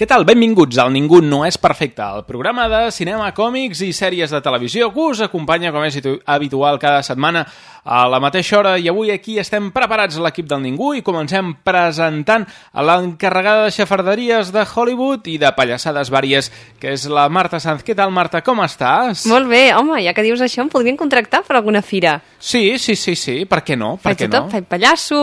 Què tal? Benvinguts al Ningú no és perfecte, el programa de cinema, còmics i sèries de televisió que us acompanya, com és habitual, cada setmana a la mateixa hora i avui aquí estem preparats l'equip del Ningú i comencem presentant a l'encarregada de xafarderies de Hollywood i de pallassades vàries, que és la Marta Sanz. Què tal, Marta? Com estàs? Molt bé, home, ja que dius això, em podrien contractar per alguna fira. Sí, sí, sí, sí, per què no? Per Faig què de tot, no? faig pallasso,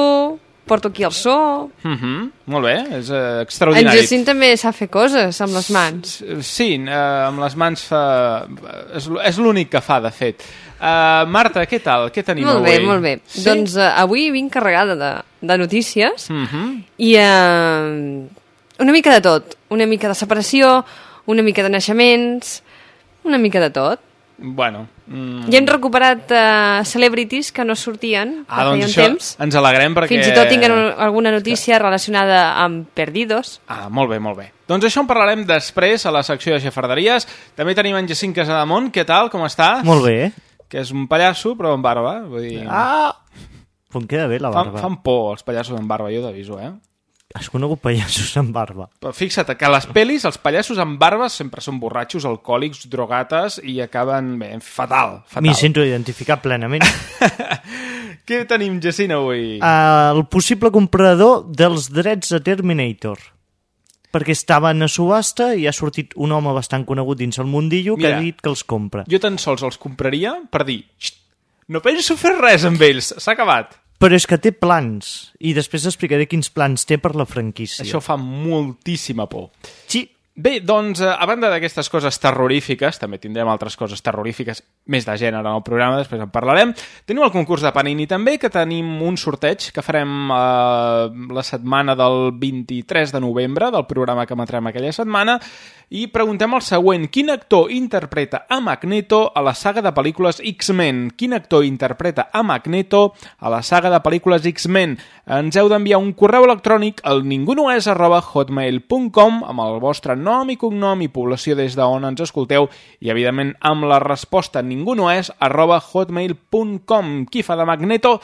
porto aquí el so... Uh -huh. Molt bé, és eh, En extraordinari. Jacint també sap fer coses amb les mans. Sí, eh, amb les mans fa... És, és l'únic que fa, de fet. Uh, Marta, què tal? Què tenim Molt avui? bé, molt bé. Sí? Doncs uh, avui vinc carregada de, de notícies Uh -huh. i uh, una mica de tot. Una mica de separació, una mica de naixements, una mica de tot. Bueno... Mm. I hem recuperat uh, celebrities que no sortien Ah, fa doncs un això temps. ens alegrem perquè... Fins i tot tinguin alguna notícia relacionada amb Perdidos. Ah, molt bé, molt bé. Doncs això en parlarem després a la secció de xafarderies. També tenim en Jacint Casademont. Què tal? Com està? Molt bé. Que és un pallasso, però amb barba. Vull dir... Ah! Em queda bé la fan, barba. fan por els pallassos amb barba, jo t'aviso, eh? Has conegut pallassos amb barba. Però fixa't que a les pel·lis els pallassos amb barbes sempre són borratxos, alcohòlics, drogates i acaben bé, fatal, fatal. M'hi sento identificat plenament. Què tenim, Jacint, avui? uh, el possible comprador dels drets de Terminator. Perquè estaven a subhasta i ha sortit un home bastant conegut dins el mundillo que Mira. ha dit que els compra. Jo tan sols els compraria per dir "Xt, no penso fer res amb ells, s'ha acabat. Però és que té plans, i després explicaré quins plans té per la franquícia. Això fa moltíssima por. Sí, Bé, doncs, eh, a banda d'aquestes coses terrorífiques, també tindrem altres coses terrorífiques més de gènere en el programa, després en parlarem. Tenim el concurs de Panini també, que tenim un sorteig que farem eh, la setmana del 23 de novembre, del programa que emetrem aquella setmana, i preguntem el següent. Quin actor interpreta a Magneto a la saga de pel·lícules X-Men? Quin actor interpreta a Magneto a la saga de pel·lícules X-Men? Ens heu d'enviar un correu electrònic al ningunoes arroba hotmail.com amb el vostre nom i cognom i població des d'on ens escolteu i, evidentment, amb la resposta ningunoes arroba hotmail.com. Qui fa de Magneto?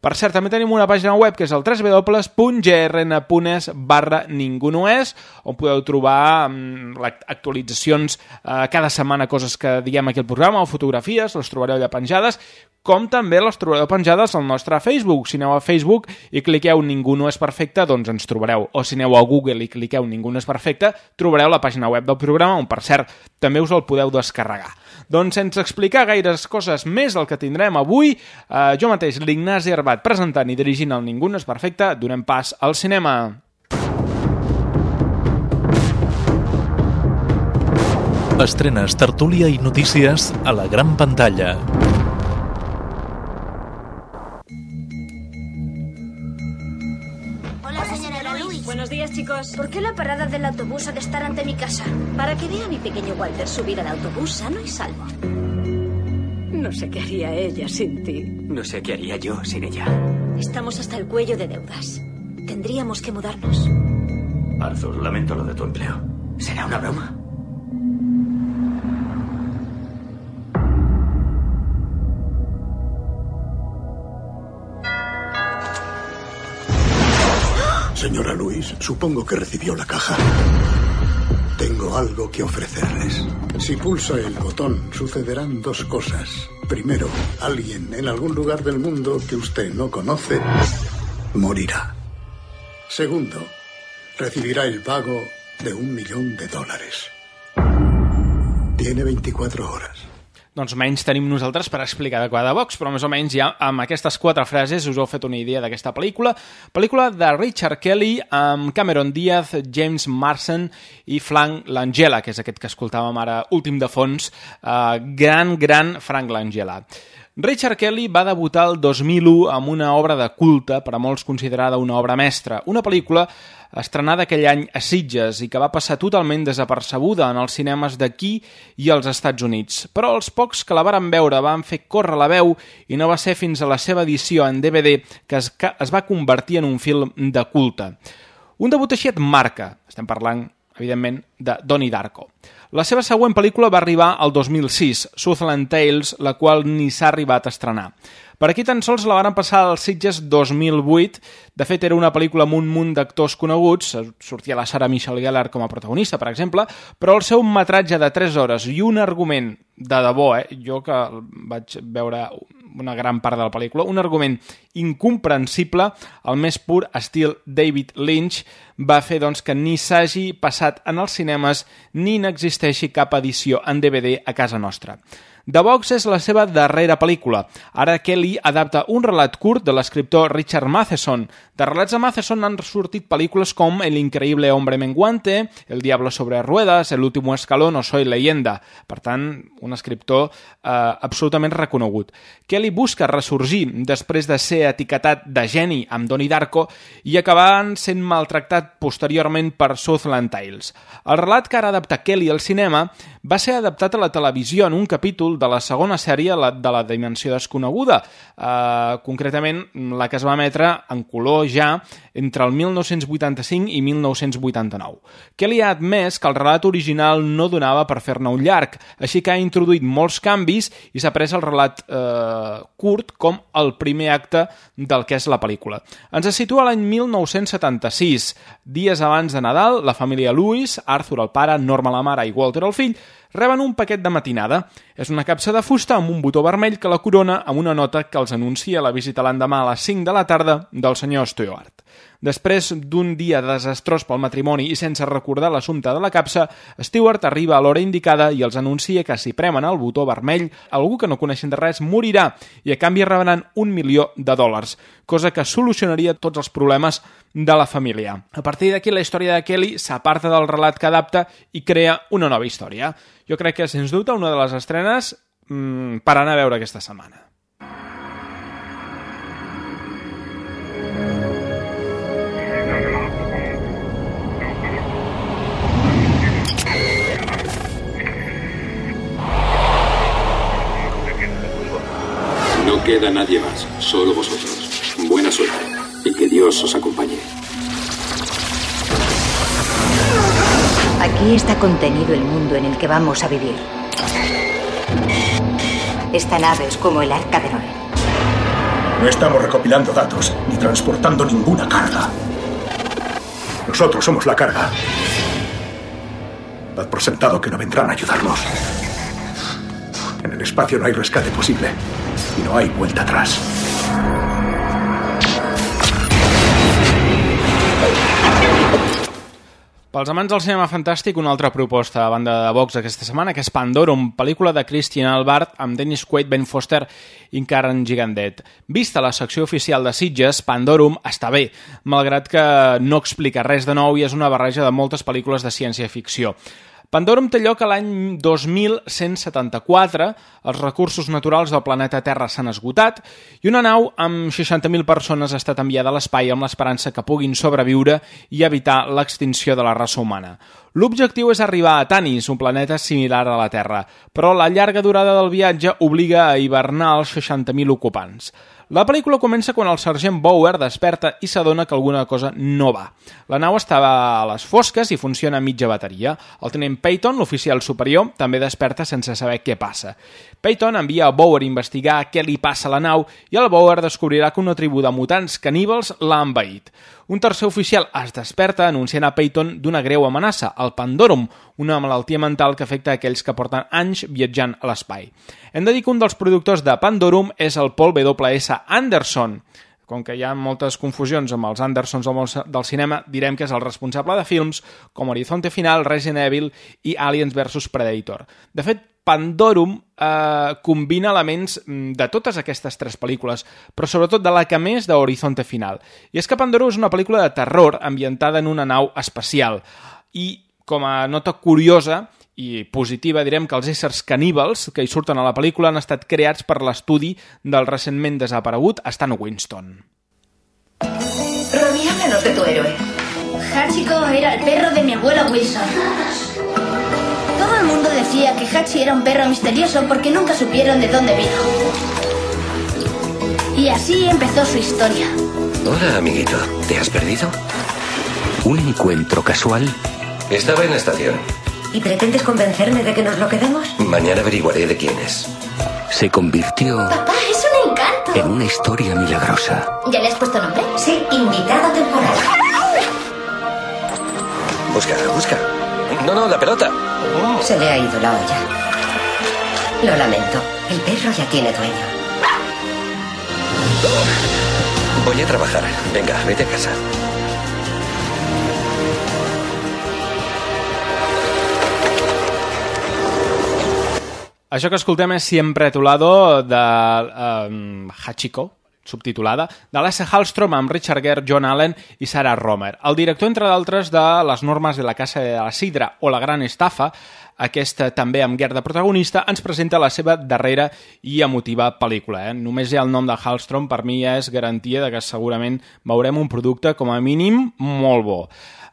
Per cert, també tenim una pàgina web que és el www.grn.es barra ningunoes on podeu trobar mm, actualitzacions eh, cada setmana, coses que diguem aquí al programa o fotografies, les trobareu allà penjades com també les trobareu penjades al nostre Facebook. Si aneu a Facebook i cliqueu Ningú no és perfecte, doncs ens trobareu. O si aneu a Google i cliqueu Ningú no és perfecte, trobareu la pàgina web del programa, on, per cert, també us el podeu descarregar. Doncs sense explicar gaires coses més del que tindrem avui, eh, jo mateix, l'Ignasi Arbat, presentant i dirigint el Ningú no és perfecte, donem pas al cinema. Estrenes, tertúlia i notícies a la gran pantalla. Chicos. ¿Por qué la parada del autobús ha de estar ante mi casa? Para que vea a mi pequeño Walter subir al autobús sano y salvo. No sé qué haría ella sin ti. No sé qué haría yo sin ella. Estamos hasta el cuello de deudas. Tendríamos que mudarnos. Arthur, lamento lo de tu empleo. ¿Será una broma? Señora Luis, supongo que recibió la caja. Tengo algo que ofrecerles. Si pulsa el botón, sucederán dos cosas. Primero, alguien en algún lugar del mundo que usted no conoce morirá. Segundo, recibirá el pago de un millón de dólares. Tiene 24 horas. Doncs menys tenim nosaltres per explicar de cada box, però més o menys ja amb aquestes quatre frases us heu fet una idea d'aquesta pel·lícula. Pel·lícula de Richard Kelly amb Cameron Diaz, James Marsden i Frank Langella, que és aquest que escoltàvem ara últim de fons, uh, gran, gran Frank Langella. Richard Kelly va debutar el 2001 amb una obra de culte, per a molts considerada una obra mestra, una pel·lícula estrenada aquell any a Sitges i que va passar totalment desapercebuda en els cinemes d'aquí i als Estats Units. Però els pocs que la varen veure van fer córrer la veu i no va ser fins a la seva edició en DVD que es, que es va convertir en un film de culte. Un debut així et marca, estem parlant, evidentment, de Donnie Darko. La seva següent pel·lícula va arribar al 2006, Southland Tales, la qual ni s'ha arribat a estrenar. Per aquí tan sols la van passar als Sitges 2008. De fet, era una pel·lícula amb un munt d'actors coneguts, sortia la Sarah Michelle Gellar com a protagonista, per exemple, però el seu metratge de 3 hores i un argument de debò, eh? jo que vaig veure una gran part de la pel·lícula, un argument incomprensible, el més pur estil David Lynch, va fer doncs, que ni s'hagi passat en els cinemes ni n'existeixi cap edició en DVD a casa nostra. The Box és la seva darrera pel·lícula. Ara Kelly adapta un relat curt de l'escriptor Richard Matheson. De relats de Matheson han sortit pel·lícules com El increïble hombre menguante, El diablo sobre ruedas, El último escalón o Soy leyenda. Per tant, un escriptor eh, absolutament reconegut. Kelly busca ressorgir després de ser etiquetat de geni amb Donnie Darko i acabant sent maltractat posteriorment per Southland Tales. El relat que ara adapta Kelly al cinema va ser adaptat a la televisió en un capítol de la segona sèrie la, de la Dimensió Desconeguda, eh, concretament la que es va emetre en color ja entre el 1985 i 1989. Kelly ha admès que el relat original no donava per fer-ne un llarg, així que ha introduït molts canvis i s'ha pres el relat eh, curt com el primer acte del que és la pel·lícula. Ens situa l'any 1976, dies abans de Nadal, la família Lewis, Arthur el pare, Norma la mare i Walter el fill, reben un paquet de matinada. És una capsa de fusta amb un botó vermell que la corona amb una nota que els anuncia la visita l'endemà a les 5 de la tarda del senyor Stewart. Després d'un dia desastrós pel matrimoni i sense recordar l'assumpte de la capsa, Stewart arriba a l'hora indicada i els anuncia que si premen el botó vermell, algú que no coneixen de res morirà i a canvi rebran un milió de dòlars, cosa que solucionaria tots els problemes de la família. A partir d'aquí, la història de Kelly s'aparta del relat que adapta i crea una nova història. Jo crec que, sens dubte, una de les estrenes mmm, per anar a veure aquesta setmana. Queda nadie más, solo vosotros. Buena suerte y que Dios os acompañe. Aquí está contenido el mundo en el que vamos a vivir. Esta nave es como el arca de Noé. No estamos recopilando datos ni transportando ninguna carga. Nosotros somos la carga. Dad por sentado que no vendrán a ayudarnos. En el espacio no hay rescate posible y no hay vuelta atrás. Pels amants del cinema fantàstic, una altra proposta a banda de Vox aquesta setmana, que és Pandorum, pel·lícula de Christian Albert amb Dennis Quaid, Ben Foster i Karen Gigandet. Vista la secció oficial de Sitges, Pandorum està bé, malgrat que no explica res de nou i és una barreja de moltes pel·lícules de ciència-ficció. Pandorum té lloc a l'any 2174, els recursos naturals del planeta Terra s'han esgotat i una nau amb 60.000 persones ha estat enviada a l'espai amb l'esperança que puguin sobreviure i evitar l'extinció de la raça humana. L'objectiu és arribar a Tanis, un planeta similar a la Terra, però la llarga durada del viatge obliga a hivernar els 60.000 ocupants. La pel·lícula comença quan el sergent Bower desperta i s'adona que alguna cosa no va. La nau estava a les fosques i funciona a mitja bateria. El tenent Peyton, l'oficial superior, també desperta sense saber què passa. Peyton envia a Bower a investigar què li passa a la nau i el Bower descobrirà que una tribu de mutants caníbals l'ha envaït. Un tercer oficial es desperta anunciant a Peyton d'una greu amenaça, el Pandorum, una malaltia mental que afecta aquells que porten anys viatjant a l'espai. Hem de dir que un dels productors de Pandorum és el Paul W.S. Anderson, com que hi ha moltes confusions amb els Andersons del cinema, direm que és el responsable de films com Horizonte Final, Resident Evil i Aliens vs Predator. De fet, Pandorum eh, combina elements mm, de totes aquestes tres pel·lícules, però sobretot de la que més d'Horizonte Final. I és que Pandorum és una pel·lícula de terror ambientada en una nau espacial. I, com a nota curiosa, i positiva, direm que els éssers caníbals que hi surten a la pel·lícula han estat creats per l'estudi del recentment desaparegut Stan Winston. Ronnie, háblanos de tu héroe. Hachiko era el perro de mi abuelo Wilson. Todo el mundo decía que Hachi era un perro misterioso porque nunca supieron de dónde vino. Y así empezó su historia. Hola, amiguito. ¿Te has perdido? ¿Un encuentro casual? Estaba en la estación. ¿Y pretendes convencerme de que nos lo quedemos? Mañana averiguaré de quién es. Se convirtió Papá, es un encanto. en una historia milagrosa. ¿Ya le has puesto nombre? Sí, invitado temporal. Busca, busca. No, no, la pelota. Se le ha ido la olla. Lo lamento. El perro ya tiene dueño. Voy a trabajar. Venga, vete a casa. Això que escoltem és Siempre a tu lado de um, Hachiko, subtitulada, de l'S. Hallstrom amb Richard Gere, John Allen i Sarah Romer. El director, entre d'altres, de Les normes de la Casa de la Sidra o La gran estafa, aquesta també amb Gere de protagonista, ens presenta la seva darrera i emotiva pel·lícula. Eh? Només hi ha el nom de Hallstrom, per mi és garantia de que segurament veurem un producte com a mínim molt bo.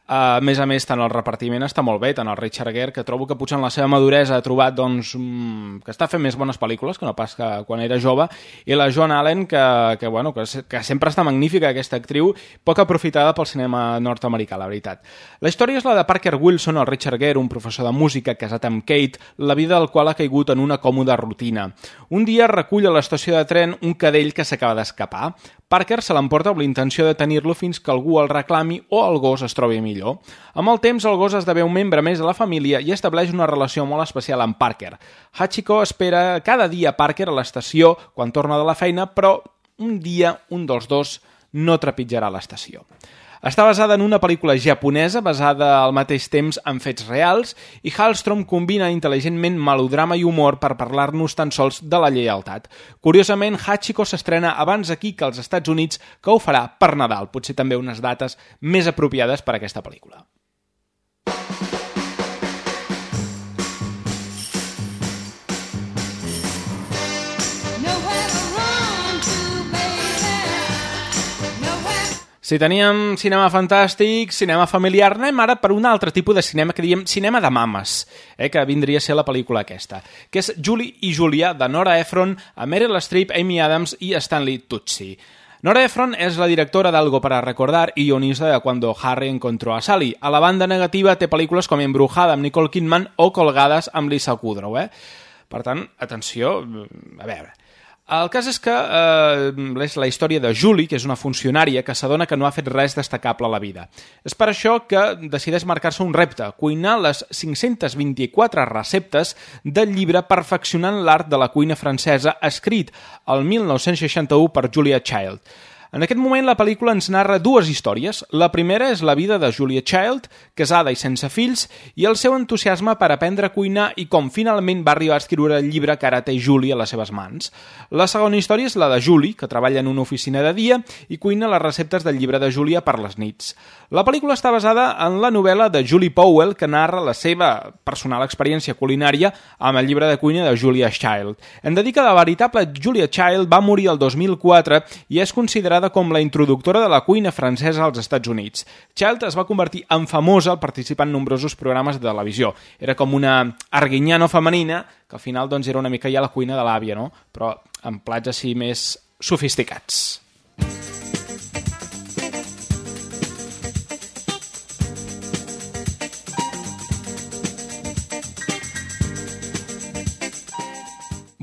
A més a més, tant el repartiment està molt bé, tant el Richard Gere, que trobo que potser en la seva maduresa ha trobat doncs, mm, que està fent més bones pel·lícules que no pas que quan era jove, i la Joan Allen, que, que, bueno, que, que sempre està magnífica, aquesta actriu, poc aprofitada pel cinema nord-americà, la veritat. La història és la de Parker Wilson, el Richard Gere, un professor de música casat amb Kate, la vida del qual ha caigut en una còmoda rutina. Un dia recull a l'estació de tren un cadell que s'acaba d'escapar. Parker se l'emporta amb l'intenció de tenir-lo fins que algú el reclami o el gos es trobi millor. Amb el temps, el gos esdevé un membre més de la família i estableix una relació molt especial amb Parker. Hachiko espera cada dia Parker a l'estació quan torna de la feina, però un dia un dels dos no trepitjarà l'estació. Està basada en una pel·lícula japonesa basada al mateix temps en fets reals i Hallstrom combina intel·ligentment melodrama i humor per parlar-nos tan sols de la lleialtat. Curiosament, Hachiko s'estrena abans aquí que als Estats Units, que ho farà per Nadal, potser també unes dates més apropiades per a aquesta pel·lícula. Si teníem cinema fantàstic, cinema familiar, anem ara per un altre tipus de cinema que diem cinema de mames, eh, que vindria a ser la pel·lícula aquesta, que és Julie i Julia, de Nora Ephron, a Meryl Streep, Amy Adams i Stanley Tucci. Nora Ephron és la directora d'Algo para recordar i guionista de Cuando Harry encontró a Sally. A la banda negativa té pel·lícules com Embrujada amb Nicole Kidman o Colgades amb Lisa Kudrow. Eh? Per tant, atenció, a veure... El cas és que eh, és la història de Julie, que és una funcionària que s'adona que no ha fet res destacable a la vida. És per això que decideix marcar-se un repte, cuinar les 524 receptes del llibre Perfeccionant l'art de la cuina francesa, escrit el 1961 per Julia Child. En aquest moment la pel·lícula ens narra dues històries. La primera és la vida de Julia Child, casada i sense fills, i el seu entusiasme per aprendre a cuinar i com finalment va arribar a escriure el llibre que ara té Julie a les seves mans. La segona història és la de Julie, que treballa en una oficina de dia i cuina les receptes del llibre de Julia per les nits. La pel·lícula està basada en la novel·la de Julie Powell, que narra la seva personal experiència culinària amb el llibre de cuina de Julia Child. Hem de dir que la veritable Julia Child va morir el 2004 i és considerada com la introductora de la cuina francesa als Estats Units. Child es va convertir en famosa al participar en nombrosos programes de televisió. Era com una arguinyano femenina, que al final doncs, era una mica ja la cuina de l'àvia, no? però amb plats així més sofisticats.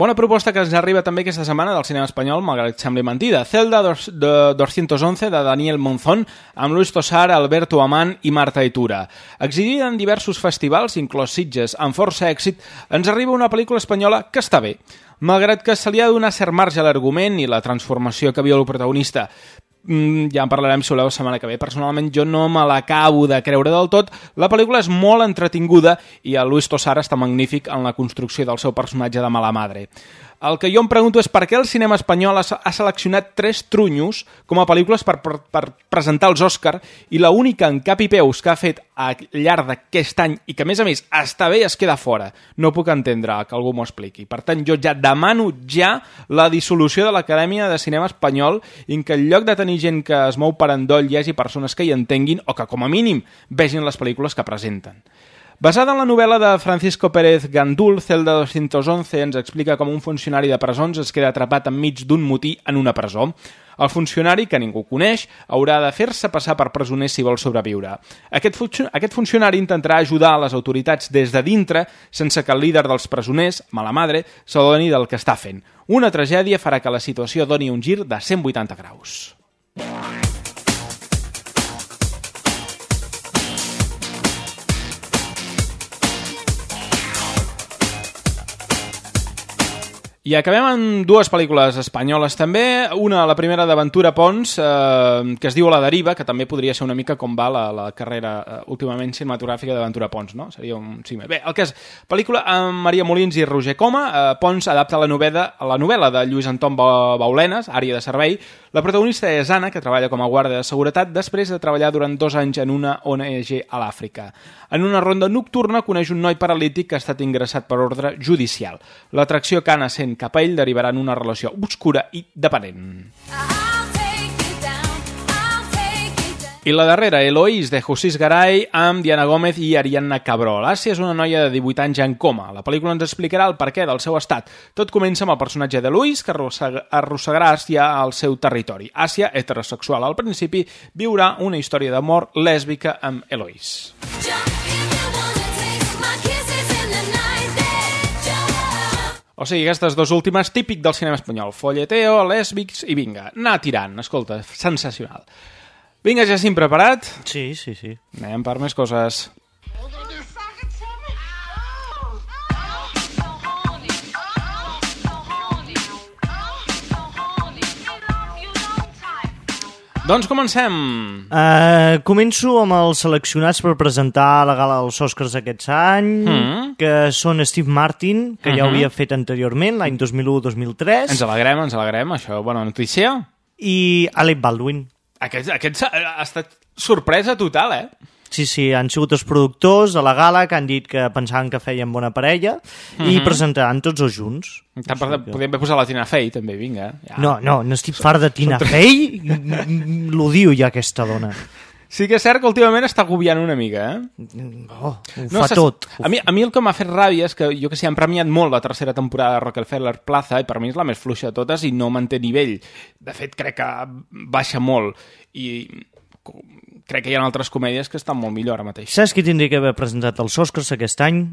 Bona proposta que ens arriba també aquesta setmana del cinema espanyol, malgrat que sembli mentida. Celda dos, de 211, de Daniel Monzón, amb Luis Tosar, Alberto Amán i Marta Itura. Exhibida en diversos festivals, inclòs Sitges, amb força èxit, ens arriba una pel·lícula espanyola que està bé, malgrat que se li ha de donar cert marge a l'argument i la transformació que viu el protagonista. Mm, ja en parlarem si voleu la setmana que ve. Personalment jo no me l'acabo de creure del tot. La pel·lícula és molt entretinguda i el Luis Tosar està magnífic en la construcció del seu personatge de mala madre. El que jo em pregunto és per què el cinema espanyol ha, ha seleccionat tres trunyos com a pel·lícules per, per, per presentar els Òscar i la única en cap i peus que ha fet al llarg d'aquest any i que a més a més està bé es queda fora. No puc entendre que algú m'ho expliqui. Per tant, jo ja demano ja la dissolució de l'Acadèmia de Cinema Espanyol en que en lloc de tenir gent que es mou per endoll hi hagi persones que hi entenguin o que com a mínim vegin les pel·lícules que presenten. Basada en la novel·la de Francisco Pérez Gandul, Celda 211 ens explica com un funcionari de presons es queda atrapat enmig d'un motí en una presó. El funcionari, que ningú coneix, haurà de fer-se passar per presoner si vol sobreviure. Aquest, func aquest funcionari intentarà ajudar les autoritats des de dintre sense que el líder dels presoners, mala madre, s'adoni del que està fent. Una tragèdia farà que la situació doni un gir de 180 graus. I acabem amb dues pel·lícules espanyoles també, una, la primera d'Aventura Pons, eh, que es diu La deriva, que també podria ser una mica com va la, la carrera eh, últimament cinematogràfica d'Aventura Pons, no? Seria un... Sí, bé, el que és pel·lícula amb Maria Molins i Roger Coma, eh, Pons adapta la novel·la, la novel·la de Lluís Anton Baulenes, àrea de servei. La protagonista és Anna, que treballa com a guàrdia de seguretat després de treballar durant dos anys en una ONG a l'Àfrica. En una ronda nocturna coneix un noi paralític que ha estat ingressat per ordre judicial. L'atracció que Anna sent cap a ell derivarà en una relació obscura i dependent. I la darrera, Eloís, de Josís Garay, amb Diana Gómez i Ariadna Cabrol. Àsia és una noia de 18 anys en coma. La pel·lícula ens explicarà el perquè del seu estat. Tot comença amb el personatge de Luis, que arrossegarà Àsia al seu territori. Àsia, heterosexual al principi, viurà una història d'amor lèsbica amb Eloís. O sigui, aquestes dues últimes, típic del cinema espanyol. Folleteo, lèsbics i vinga, anar tirant. Escolta, sensacional. Vinga, Jacint, preparat? Sí, sí, sí. Anem per més coses. Doncs comencem. Uh, començo amb els seleccionats per presentar la gala dels Oscars aquest any, Mm. Que són Steve Martin, que ja ho Mhm. havia fet anteriorment, l'any 2001-2003, Ens alegrem, ens alegrem, això, bona notícia. i Alec Baldwin. Aquest, aquest ha, ha estat sorpresa total, eh? Sí, sí, han sigut els productors de la gala que han dit que pensaven que feien bona parella i Mhm. presentaran tots els junts. Tant per, podríem haver posat la Tina Fey, també, vinga. Ja. No, no, no estic fart de Tina Fey. L'odio ja, aquesta dona. Sí que és cert que últimament està agobiant una mica, eh? Oh, ho fa saps- tot. A mi, a mi el que m'ha fet ràbia és que jo que sé, han premiat molt la tercera temporada de Rockefeller Plaza i per mi és la més fluixa de totes i no manté nivell. De fet, crec que baixa molt i crec que hi ha altres comèdies que estan molt millor ara mateix. Saps qui tindria que haver presentat els Oscars aquest any?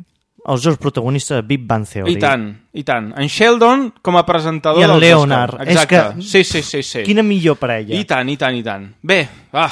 Els dos protagonistes de Big Bang Theory. I tant, i tant. En Sheldon com a presentador I en Leonard. Oscar. És Exacte. que- Sí, sí, sí, sí. Quina millor parella. I tant, i tant, i tant. Bé, va,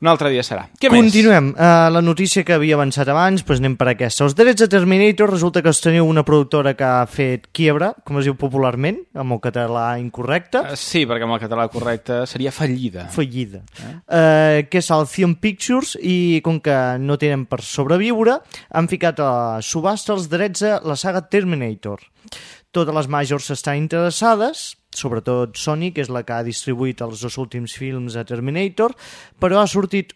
un altre dia serà. Què més? Continuem. Uh, la notícia que havia avançat abans, doncs anem per aquesta. Els drets de Terminator resulta que els teniu una productora que ha fet quiebra, com es diu popularment, amb el català incorrecte. Eh, Sí, perquè amb el català correcte seria fallida. Fallida. Eh? que és Alcyon Pictures i com que no tenen per sobreviure han ficat a subhasta els drets a la saga Terminator. Totes les majors estan interessades, sobretot Sony, que és la que ha distribuït els dos últims films de Terminator, però ha sortit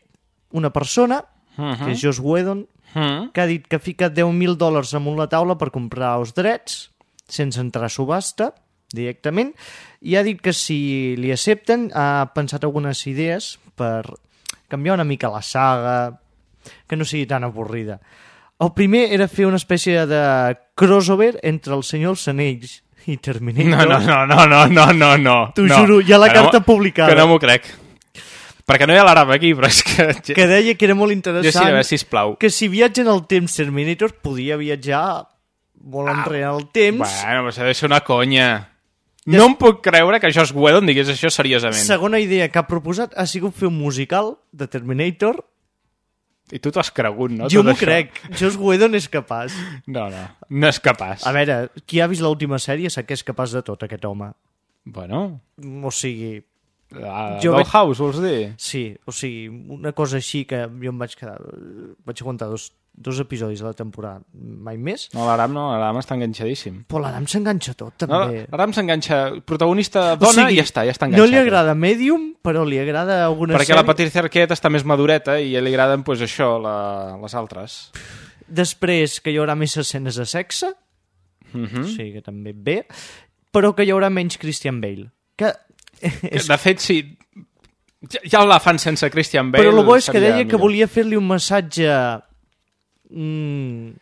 una persona, Mhm. que és Josh Whedon, Mhm. que ha dit que fica 10.000 dòlars damunt la taula per comprar els drets, sense entrar a subhasta, directament, i ha dit que si li accepten ha pensat algunes idees per canviar una mica la saga, que no sigui tan avorrida. El primer era fer una espècie de crossover entre el senyor dels anells i Terminator. No, no, no, no, no, no, no. T'ho no. juro, hi ha la Que no carta m'ho- publicada. Que no m'ho crec. Perquè no hi ha l'àrab aquí, però és que... que deia que era molt interessant Jo sí, a veure, sisplau. que si viatgen al temps Terminator podia viatjar molt enrere el temps Bueno, però això deu ser una conya. No em puc creure que Josh Whedon digués això seriosament. Segona idea que ha proposat ha sigut fer un musical de Terminator. I tu t'ho has cregut, no? jo m'ho crec. Josh Whedon és capaç. No, no. No és capaç. A veure, qui ha vist l'última sèrie sap que és capaç de tot, aquest home. Bueno, O sigui, La Jo Dollhouse, vols dir? Sí, o sigui, una cosa així que jo em vaig quedar... Vaig aguantar dos, dos episodis de la temporada, mai més. No, l'Aram no, l'Aram està enganxadíssim. Però l'Adam s'enganxa tot, No, també. l'Aram s'enganxa protagonista dona i ja està, ja està No enganxat. li agrada Medium, però li agrada alguna Perquè sèrie. la Patricia Arquette està més madureta i li agraden pues, això, la, les altres. Després que hi haurà més escenes de sexe, Mhm. o sigui que també bé, però que hi haurà menys Christian Bale. Que Que, De fet, sí, ja, ja la fan sense Christian Bale. Però el bo és que deia que millor. volia fer-li un massatge... Mm,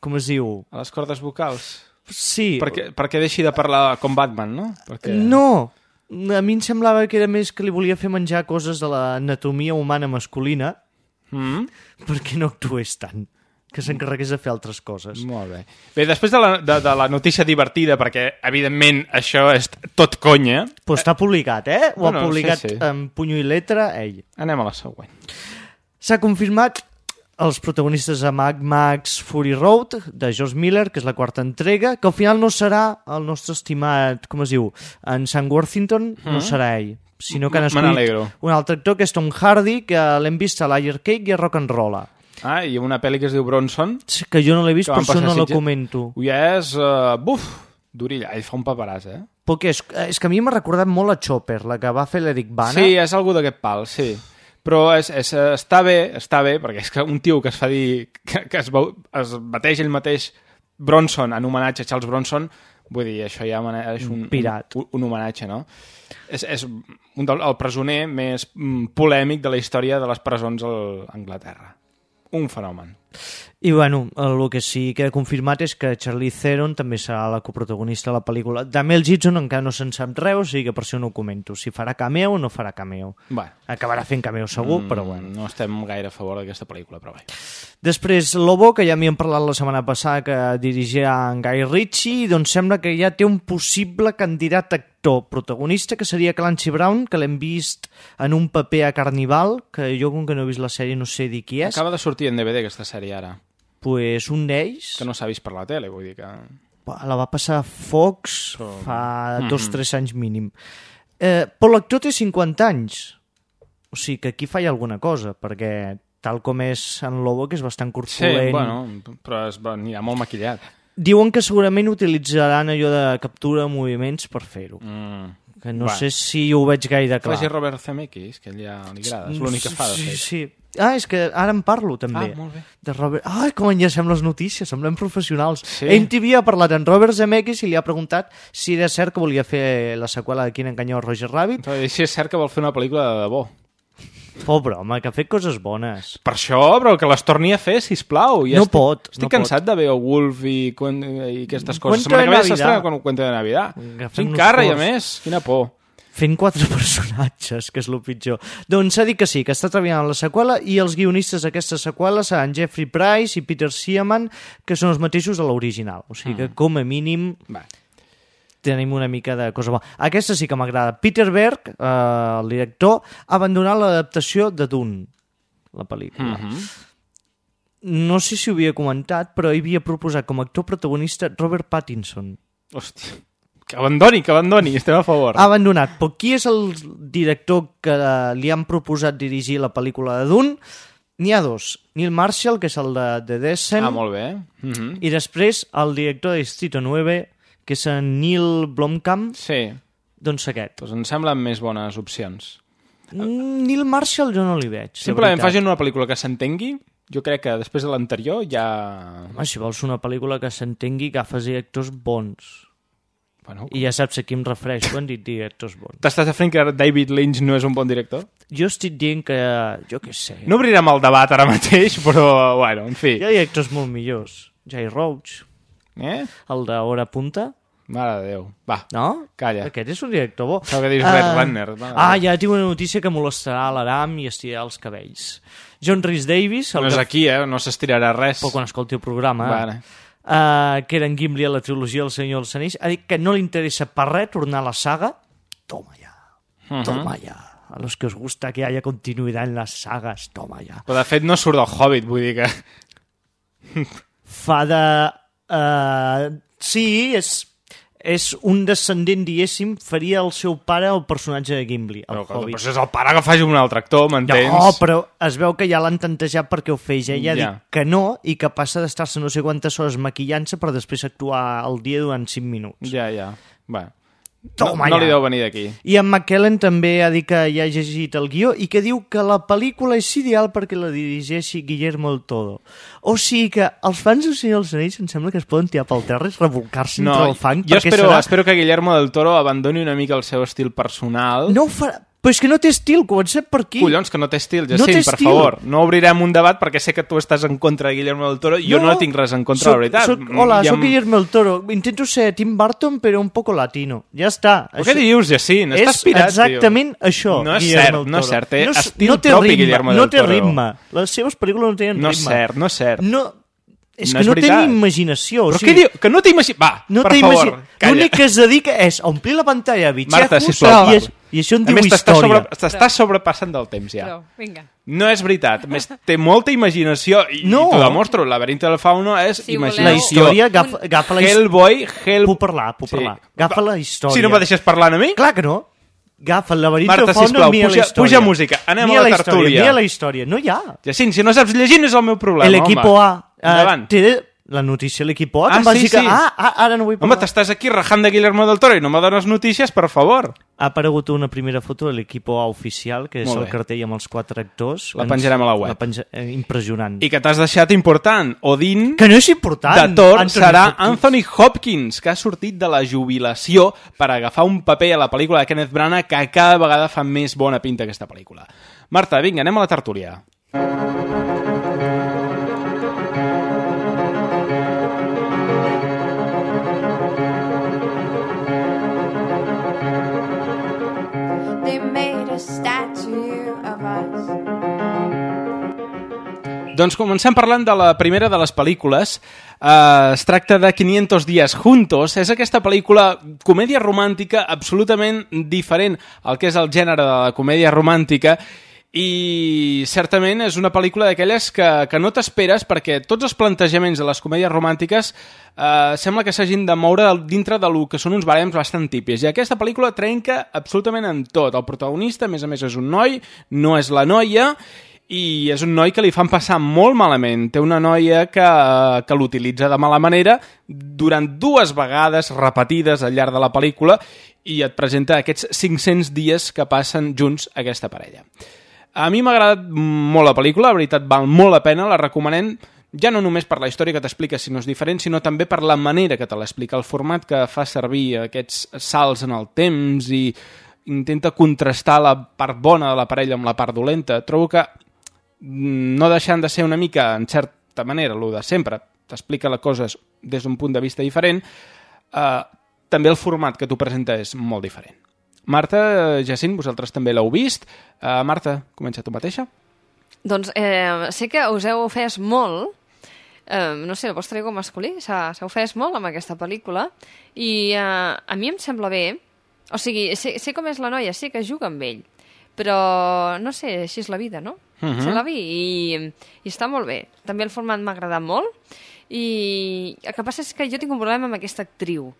com es diu? A les cordes vocals? Sí. Perquè, perquè deixi de parlar com Batman, no? Perquè... No, a mi em semblava que era més que li volia fer menjar coses de l'anatomia humana masculina Mm? perquè no actués tant, que s'encarregués de fer altres coses. Molt bé. Bé, després de la, de, de la notícia divertida, perquè, evidentment, això és tot conya... Però està publicat, eh? Ho Bueno, ha publicat sí, sí. en punyo i letra ell. Anem a la següent. S'ha confirmat els protagonistes de Mad Max Fury Road, de George Miller, que és la quarta entrega, que al final no serà el nostre estimat, com es diu, en Sam Worthington, no Mhm. serà ell, sinó que han escollit un altre actor, que és Tom Hardy, que l'hem vist a Liar Cake i a Rock and Roll. Ah, i una pel·li que es diu Bronson. Que jo no l'he vist, per això no la comento. Ja és... Uh, buf, d'orilla. Ell fa un paperàs, eh? Però què és? És que a mi m'ha recordat molt a Chopper, la que va fer l'Eric Bana. Sí, és algú d'aquest pal, sí. Però és, és, està bé, està bé, perquè és que un tio que es fa dir... que, que es, veu, es bateix ell mateix Bronson en homenatge a Charles Bronson, vull dir, això ja és un, Pirat. un, un homenatge, no? És, és un del, el presoner més mm, polèmic de la història de les presons a Anglaterra. Un fenomen. I bueno, el que sí que ha confirmat és que Charlie Theron també serà la coprotagonista de la pel·lícula. De Mel Gibson encara no se'n sap res, o sigui que per això no ho comento. Si farà cameo o no farà cameo. Bueno. Acabarà fent cameo segur, mm, però bueno. No estem gaire a favor d'aquesta pel·lícula, però bé. Després Lobo, que ja m'hi hem parlat la setmana passada, que dirigia en Guy Ritchie, doncs sembla que ja té un possible candidat actor protagonista, que seria Clancy Brown, que l'hem vist en un paper a Carnival, que jo com que no he vist la sèrie no sé dir qui és. Acaba de sortir en DVD aquesta sèrie ara, pues un d'ells que no s'ha vist per la tele, vull dir que... la va passar Fox Però- fa Mhm. dos o tres anys mínim. Eh, però l'actor té 50 anys. O sigui que aquí falla alguna cosa, perquè tal com és en Lobo, que és bastant Sí, corpulent... bueno, però es va, anirà molt maquillat. Diuen que segurament utilitzaran allò de captura de moviments per fer-ho. Mm. Que no Va. sé si ho veig gaire clar. Faci Robert Zemeckis, que ell ja li agrada, és l'únic que fa, de Sí, fet. sí. Ah, és que ara en parlo, també. Ah, molt bé. De Robert... Ah, com enllacem les notícies, semblem professionals. Sí. MTV ha parlat amb Robert Zemeckis i li ha preguntat si era cert que volia fer la seqüela de Quin enganyó Roger Rabbit. Però si és cert que vol fer una pel·lícula de debò. Pobre home, que ha fet coses bones. Per això, però que les torni a fer, sisplau. Ja No estic, pot, Estic no cansat de Beowulf i, cuen- i aquestes coses. Cuento de Setmana que ve Navidad. s'estrena quan Cuento de Navidad. Agafem los carra, i a més, quina por. Fent quatre personatges, que és el pitjor. Doncs s'ha dit que sí, que està treballant en la seqüela i els guionistes d'aquesta seqüela seran Jeffrey Price i Peter Seaman, que són els mateixos de l'original. O sigui que, com a mínim, Va. tenim una mica de cosa bona. Aquesta sí que m'agrada. Peter Berg, eh, el director, ha abandonat l'adaptació de Dune, la pel·lícula. Mhm. No sé si ho havia comentat, però havia proposat com a actor protagonista Robert Pattinson. Hòstia. Que abandoni, que abandoni, estem a favor. Ha abandonat. Però qui és el director que li han proposat dirigir la pel·lícula de Dune? N'hi ha dos. Neil Marshall, que és el de The Descent, Ah, molt bé. Mhm. i després el director de Distrito 9, que és en Neil Blomkamp. Sí. Doncs aquest. Doncs em semblen més bones opcions. Mm, Neil Marshall jo no li veig. de Simplement facin una pel·lícula que s'entengui. Jo crec que després de l'anterior ja... Home, si vols una pel·lícula que s'entengui, agafes directors bons. Bueno, I ja saps a qui em refereixo quan dic directors bons. T'estàs fent que David Lynch no és un bon director? Jo estic dient que, jo què sé, No obrirem el debat ara mateix, però, bueno, en fi. hi ha directors molt millors. Jay Roach, Eh? el d'Hora Punta, Mare de Déu. Va, no? calla. Aquest és un director bo. Això que dius Red Runner, mare Ah, ja tinc una notícia que molestarà l'Aram i estirarà els cabells. John Rhys Davis, el No és que- aquí, eh? No s'estirarà res. però quan escolti el programa, Vale. Uh, que era en Gimli a la trilogia del Senyor dels Anells, ha dit que no li interessa per res tornar a la saga. Toma ja, Mhm. toma ja. A los que os gusta que haya continuidad en las sagas, toma ja. Però de fet no surt del Hobbit, vull dir que... Fa de... Uh, sí, és, és un descendent, diguéssim, faria el seu pare el personatge de Gimli, el Però, però, Hobbit. però és el pare que faci un altre actor, m'entens? No, però es veu que ja l'han tantejat perquè ho feix. Ella ha Ja. dit que no i que passa d'estar-se no sé quantes hores maquillant-se per després actuar al dia durant 5 minuts. Ja, ja. Bé. No, Toma no ja. li deu venir d'aquí. I en McKellen també ha dit que ja ha llegit el guió i que diu que la pel·lícula és ideal perquè la dirigeixi Guillermo del Toro. O sigui que els fans del Senyor dels Anells em sembla que es poden tirar pel terra i revolcar-se No, entre el fang jo espero, serà... espero que Guillermo del Toro abandoni una mica el seu estil personal. No ho farà... Però és que no té estil, comencem per aquí. Collons, que no té estil, No Jacint, té per estil. favor. No obrirem un debat perquè sé que tu estàs en contra de Guillermo del Toro i jo no tinc res en contra, soc, la veritat. Soc, hola, I soc amb- Guillermo del Toro. Intento ser Tim Burton, però un poco latino. Ja està. Però què dius, Jacint? És Estàs pirat, exactament tio. això, No és Guillermo cert, del no és cert. Té no, és- estil no té propi, ritme, Guillermo no del té Toro. ritme. Les seves pel·lícules no tenen No és ritme. cert, no és cert. No, és No que és no veritat. té ni imaginació. Però o sigui, què diu? Que no t'imagines... Va, no per favor, imagi- calla. L'únic que es dedica és a omplir la pantalla de bitxecos Marta, sisplau, i, és- i això en A diu més, història. sobre, t'estàs sobrepassant del temps, ja. Prou, vinga. No és veritat. A més, té molta imaginació i, No. i t'ho demostro. El laberinto del fauno és Si imaginació. La història, agafa, agafa la història. Hellboy, Hell... Puc parlar, puc Sí. parlar. Agafa la història. Si no me deixes parlar a mi? Clar que no. Agafa el laberint Marta, del fauno sisplau, mira puja- la història. puja música. Anem a la història, tertúlia. Mira la història. No hi ha. Jacint, si no saps llegir no és el meu problema, El equipo home. A. eh, Endavant. té la notícia A. que Ah, em vas sí, dir que, sí. Ah, ah, ara no vull Home, parlar. t'estàs aquí rajant de Guillermo del Toro i no me dones notícies, per favor. Ha aparegut una primera foto de l'equipo oficial, que és el cartell amb els quatre actors. La penjarem a la web. La penja... eh, impressionant. I que t'has deixat important. Odin Que no és important. de Thor Anthony serà Hopkins. Anthony Hopkins, que ha sortit de la jubilació per agafar un paper a la pel·lícula de Kenneth Branagh que cada vegada fa més bona pinta aquesta pel·lícula. Marta, vinga, anem a la tertúlia. They statue of us. Doncs comencem parlant de la primera de les pel·lícules. Uh, es tracta de 500 días juntos. És aquesta pel·lícula, comèdia romàntica, absolutament diferent al que és el gènere de la comèdia romàntica i certament és una pel·lícula d'aquelles que, que no t'esperes perquè tots els plantejaments de les comèdies romàntiques eh, sembla que s'hagin de moure dintre de lo que són uns barems bastant típics i aquesta pel·lícula trenca absolutament en tot el protagonista, a més a més, és un noi no és la noia i és un noi que li fan passar molt malament. Té una noia que, que l'utilitza de mala manera durant dues vegades repetides al llarg de la pel·lícula i et presenta aquests 500 dies que passen junts aquesta parella. A mi m'ha agradat molt la pel·lícula, la veritat val molt la pena, la recomanem ja no només per la història que t'explica si no és diferent, sinó també per la manera que te l'explica, el format que fa servir aquests salts en el temps i intenta contrastar la part bona de la parella amb la part dolenta. Trobo que mm, no deixant de ser una mica, en certa manera, el de sempre, t'explica les coses des d'un punt de vista diferent, eh, també el format que t'ho presenta és molt diferent. Marta, Jacint, vosaltres també l'heu vist. Uh, Marta, comença tu mateixa. Doncs eh, sé que us heu ofès molt, eh, no sé, el vostre ego masculí s'ha ofès molt amb aquesta pel·lícula i eh, a mi em sembla bé, o sigui, sé, sé com és la noia, sé que juga amb ell, però no sé, així és la vida, no? Mhm. Se la vi i, i està molt bé. També el format m'ha agradat molt i el que passa és que jo tinc un problema amb aquesta actriu.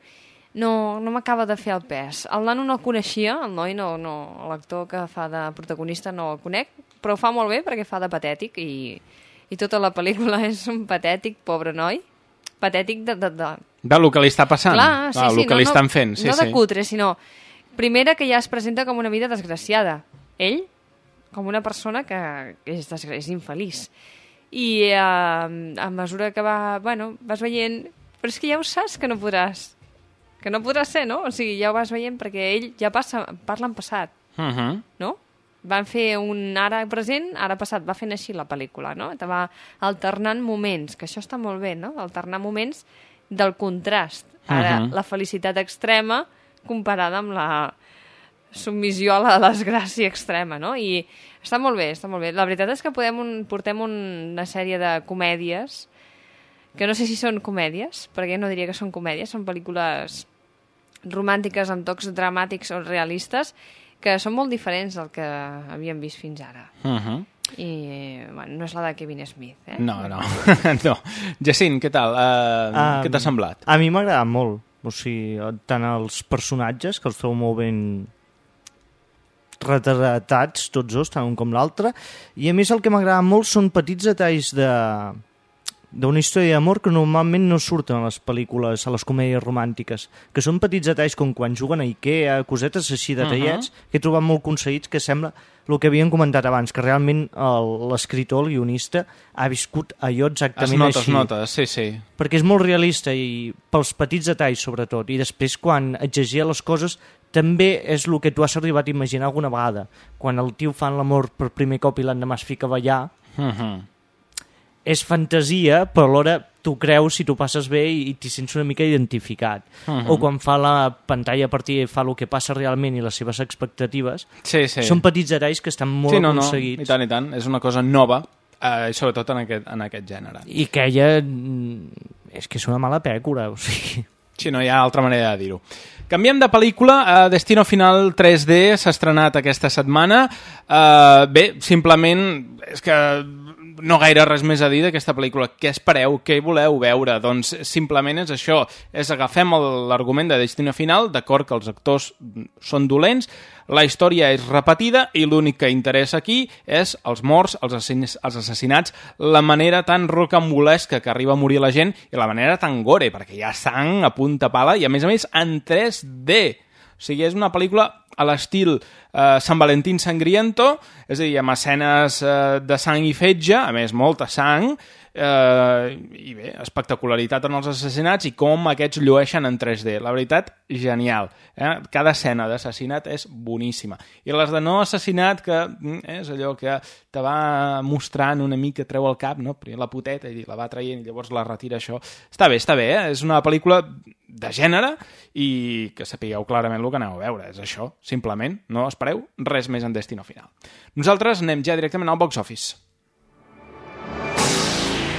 No, no m'acaba de fer el pes. El nano no el coneixia, el noi no, no l'actor que fa de protagonista no el conec, però ho fa molt bé perquè fa de patètic i, i tota la pel·lícula és un patètic, pobre noi, patètic de... de, de... De lo que li està passant, Clar, sí, ah, sí, el que li estan fent. Sí, no de sí. cutre, sinó... Primera, que ja es presenta com una vida desgraciada. Ell, com una persona que és, desgra... és infeliç. I eh, a mesura que va, bueno, vas veient... Però és que ja ho saps que no podràs. Que no podrà ser, no? O sigui, ja ho vas veient perquè ell ja passa, parla en passat, Uh -huh. no? Van fer un ara present, ara passat, va fent així la pel·lícula, no? Te va alternant moments, que això està molt bé, no? Alternar moments del contrast. Ara, Mhm. la felicitat extrema comparada amb la submissió a la desgràcia extrema, no? I està molt bé, està molt bé. La veritat és que podem un, portem un, una sèrie de comèdies que no sé si són comèdies, perquè no diria que són comèdies, són pel·lícules romàntiques amb tocs dramàtics o realistes que són molt diferents del que havíem vist fins ara. Uh -huh. I, bueno, no és la de Kevin Smith, eh? No, no. no. Jacint, què tal? Uh, Ah, què t'ha semblat? A mi m'ha agradat molt. O sigui, tant els personatges, que els trobo molt ben retratats, tots dos, tant un com l'altre, i a més el que m'agrada molt són petits detalls de d'una història d'amor que normalment no surten a les pel·lícules, a les comèdies romàntiques, que són petits detalls com quan juguen a Ikea, cosetes així detallets, uh -huh. que he trobat molt aconseguits, que sembla el que havíem comentat abans, que realment el- l'escriptor, el guionista, ha viscut allò exactament Es nota, així. es nota, sí, sí. Perquè és molt realista i pels petits detalls, sobretot. I després, quan exagia les coses, també és el que tu has arribat a imaginar alguna vegada. Quan el tio fan l'amor per primer cop i l'endemà es fica a ballar, Uh -huh. És fantasia, però alhora tu creus si tu passes bé i, i t'hi sents una mica identificat. Mhm. O quan fa la pantalla a partir fa el que passa realment i les seves expectatives. Sí, sí. Són petits detalls que estan molt sí, no, aconseguits. No, i tant, i tant. És una cosa nova, eh, sobretot en aquest, en aquest gènere. I que ella... mm, És que és una mala pècora, o sigui... Sí, no hi ha altra manera de dir-ho. Canviem de pel·lícula. Uh, Destino Final 3D s'ha estrenat aquesta setmana. Uh, bé, simplement és que no gaire res més a dir d'aquesta pel·lícula. Què espereu? Què voleu veure? Doncs simplement és això. És agafem l'argument de Destino Final, d'acord que els actors són dolents, la història és repetida i l'únic que interessa aquí és els morts, els, assassins, els assassinats, la manera tan rocambolesca que arriba a morir la gent i la manera tan gore, perquè hi ha sang a punta pala i a més a més en 3D. O sigui, és una pel·lícula a l'estil Sant Valentín Sangriento, és a dir, amb escenes eh, de sang i fetge, a més, molta sang, eh, i bé, espectacularitat en els assassinats i com aquests llueixen en 3D. La veritat, genial. Eh? Cada escena d'assassinat és boníssima. I les de no assassinat, que mm, és allò que te va mostrant una mica, treu el cap, no? La puteta i la va traient i llavors la retira això. Està bé, està bé, eh? És una pel·lícula de gènere i que sapigueu clarament el que aneu a veure. És això, simplement. No espereu res més en Destino Final. Nosaltres anem ja directament al box office.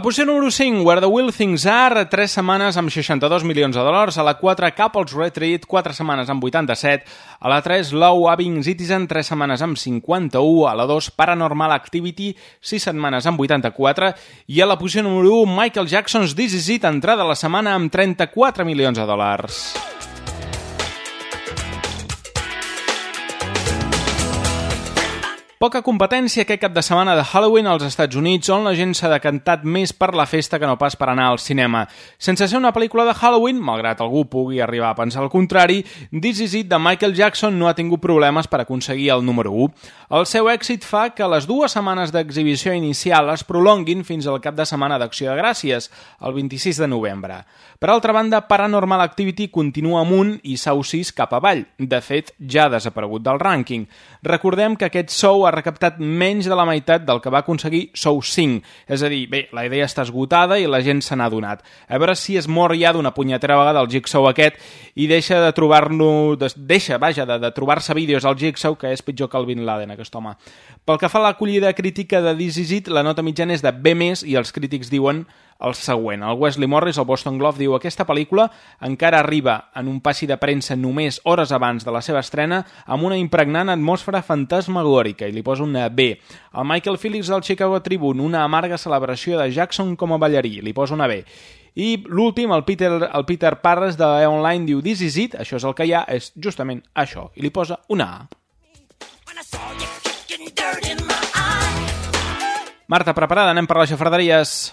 La posició número 5, Where the Will Things Are, 3 setmanes amb 62 milions de dòlars. A la 4, Couples Retreat, 4 setmanes amb 87. A la 3, Low Having Citizen, 3 setmanes amb 51. A la 2, Paranormal Activity, 6 setmanes amb 84. I a la posició número 1, Michael Jackson's This Is It, entrada a la setmana amb 34 milions de dòlars. Poca competència aquest cap de setmana de Halloween als Estats Units, on la gent s'ha decantat més per la festa que no pas per anar al cinema. Sense ser una pel·lícula de Halloween, malgrat algú pugui arribar a pensar el contrari, This Is It de Michael Jackson no ha tingut problemes per aconseguir el número 1. El seu èxit fa que les dues setmanes d'exhibició inicial es prolonguin fins al cap de setmana d'Acció de Gràcies, el 26 de novembre. Per altra banda, Paranormal Activity continua amunt i Sau 6 cap avall. De fet, ja ha desaparegut del rànquing. Recordem que aquest sou ha recaptat menys de la meitat del que va aconseguir Sou 5. És a dir, bé, la idea està esgotada i la gent se n'ha donat. A veure si es mor ja d'una punyetera vegada el Jigsaw aquest i deixa de trobar-lo... de- Deixa, vaja, de, de trobar-se vídeos al Jigsaw, que és pitjor que el Bin Laden, aquest home. Pel que fa a l'acollida crítica de This Is It, la nota mitjana és de B+, i els crítics diuen el següent. El Wesley Morris, el Boston Globe, diu aquesta pel·lícula encara arriba en un passi de premsa només hores abans de la seva estrena amb una impregnant atmosfera fantasmagòrica i li posa una B. El Michael Phillips del Chicago Tribune, una amarga celebració de Jackson com a ballarí, li posa una B. I l'últim, el Peter, el Peter Parras de Online diu This is it, això és el que hi ha, és justament això, i li posa una A. Marta, preparada? Anem per les xafarderies.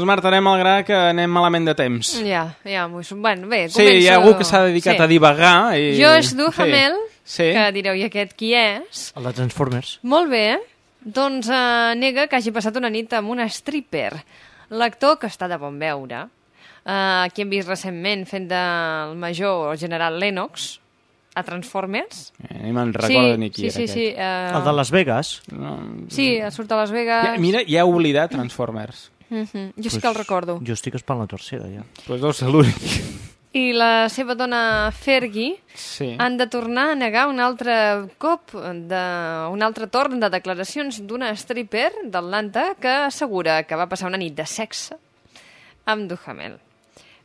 Doncs Marta, anem al gra que anem malament de temps. Ja, ja, bueno, bé, Sí, començo... hi ha algú que s'ha dedicat sí. a divagar. I... Josh Duhamel, Sí. que direu, i aquest qui és? A la Transformers. Molt bé, doncs eh, nega que hagi passat una nit amb una stripper. L'actor, que està de bon veure, eh, qui hem vist recentment fent del major general Lennox, a Transformers. Eh, ni me'n recordo ni qui sí, era sí, aquest. sí, eh, El de Las Vegas. No. Sí, surt a Las Vegas. Ja, mira, ja he oblidat Transformers. Mhm, Jo sí que el recordo. Jo estic esperant la tercera, ja. Pues deu ser l'únic. I la seva dona Fergie Sí. han de tornar a negar un altre cop, de, un altre torn de declaracions d'una stripper d'Atlanta que assegura que va passar una nit de sexe amb Duhamel.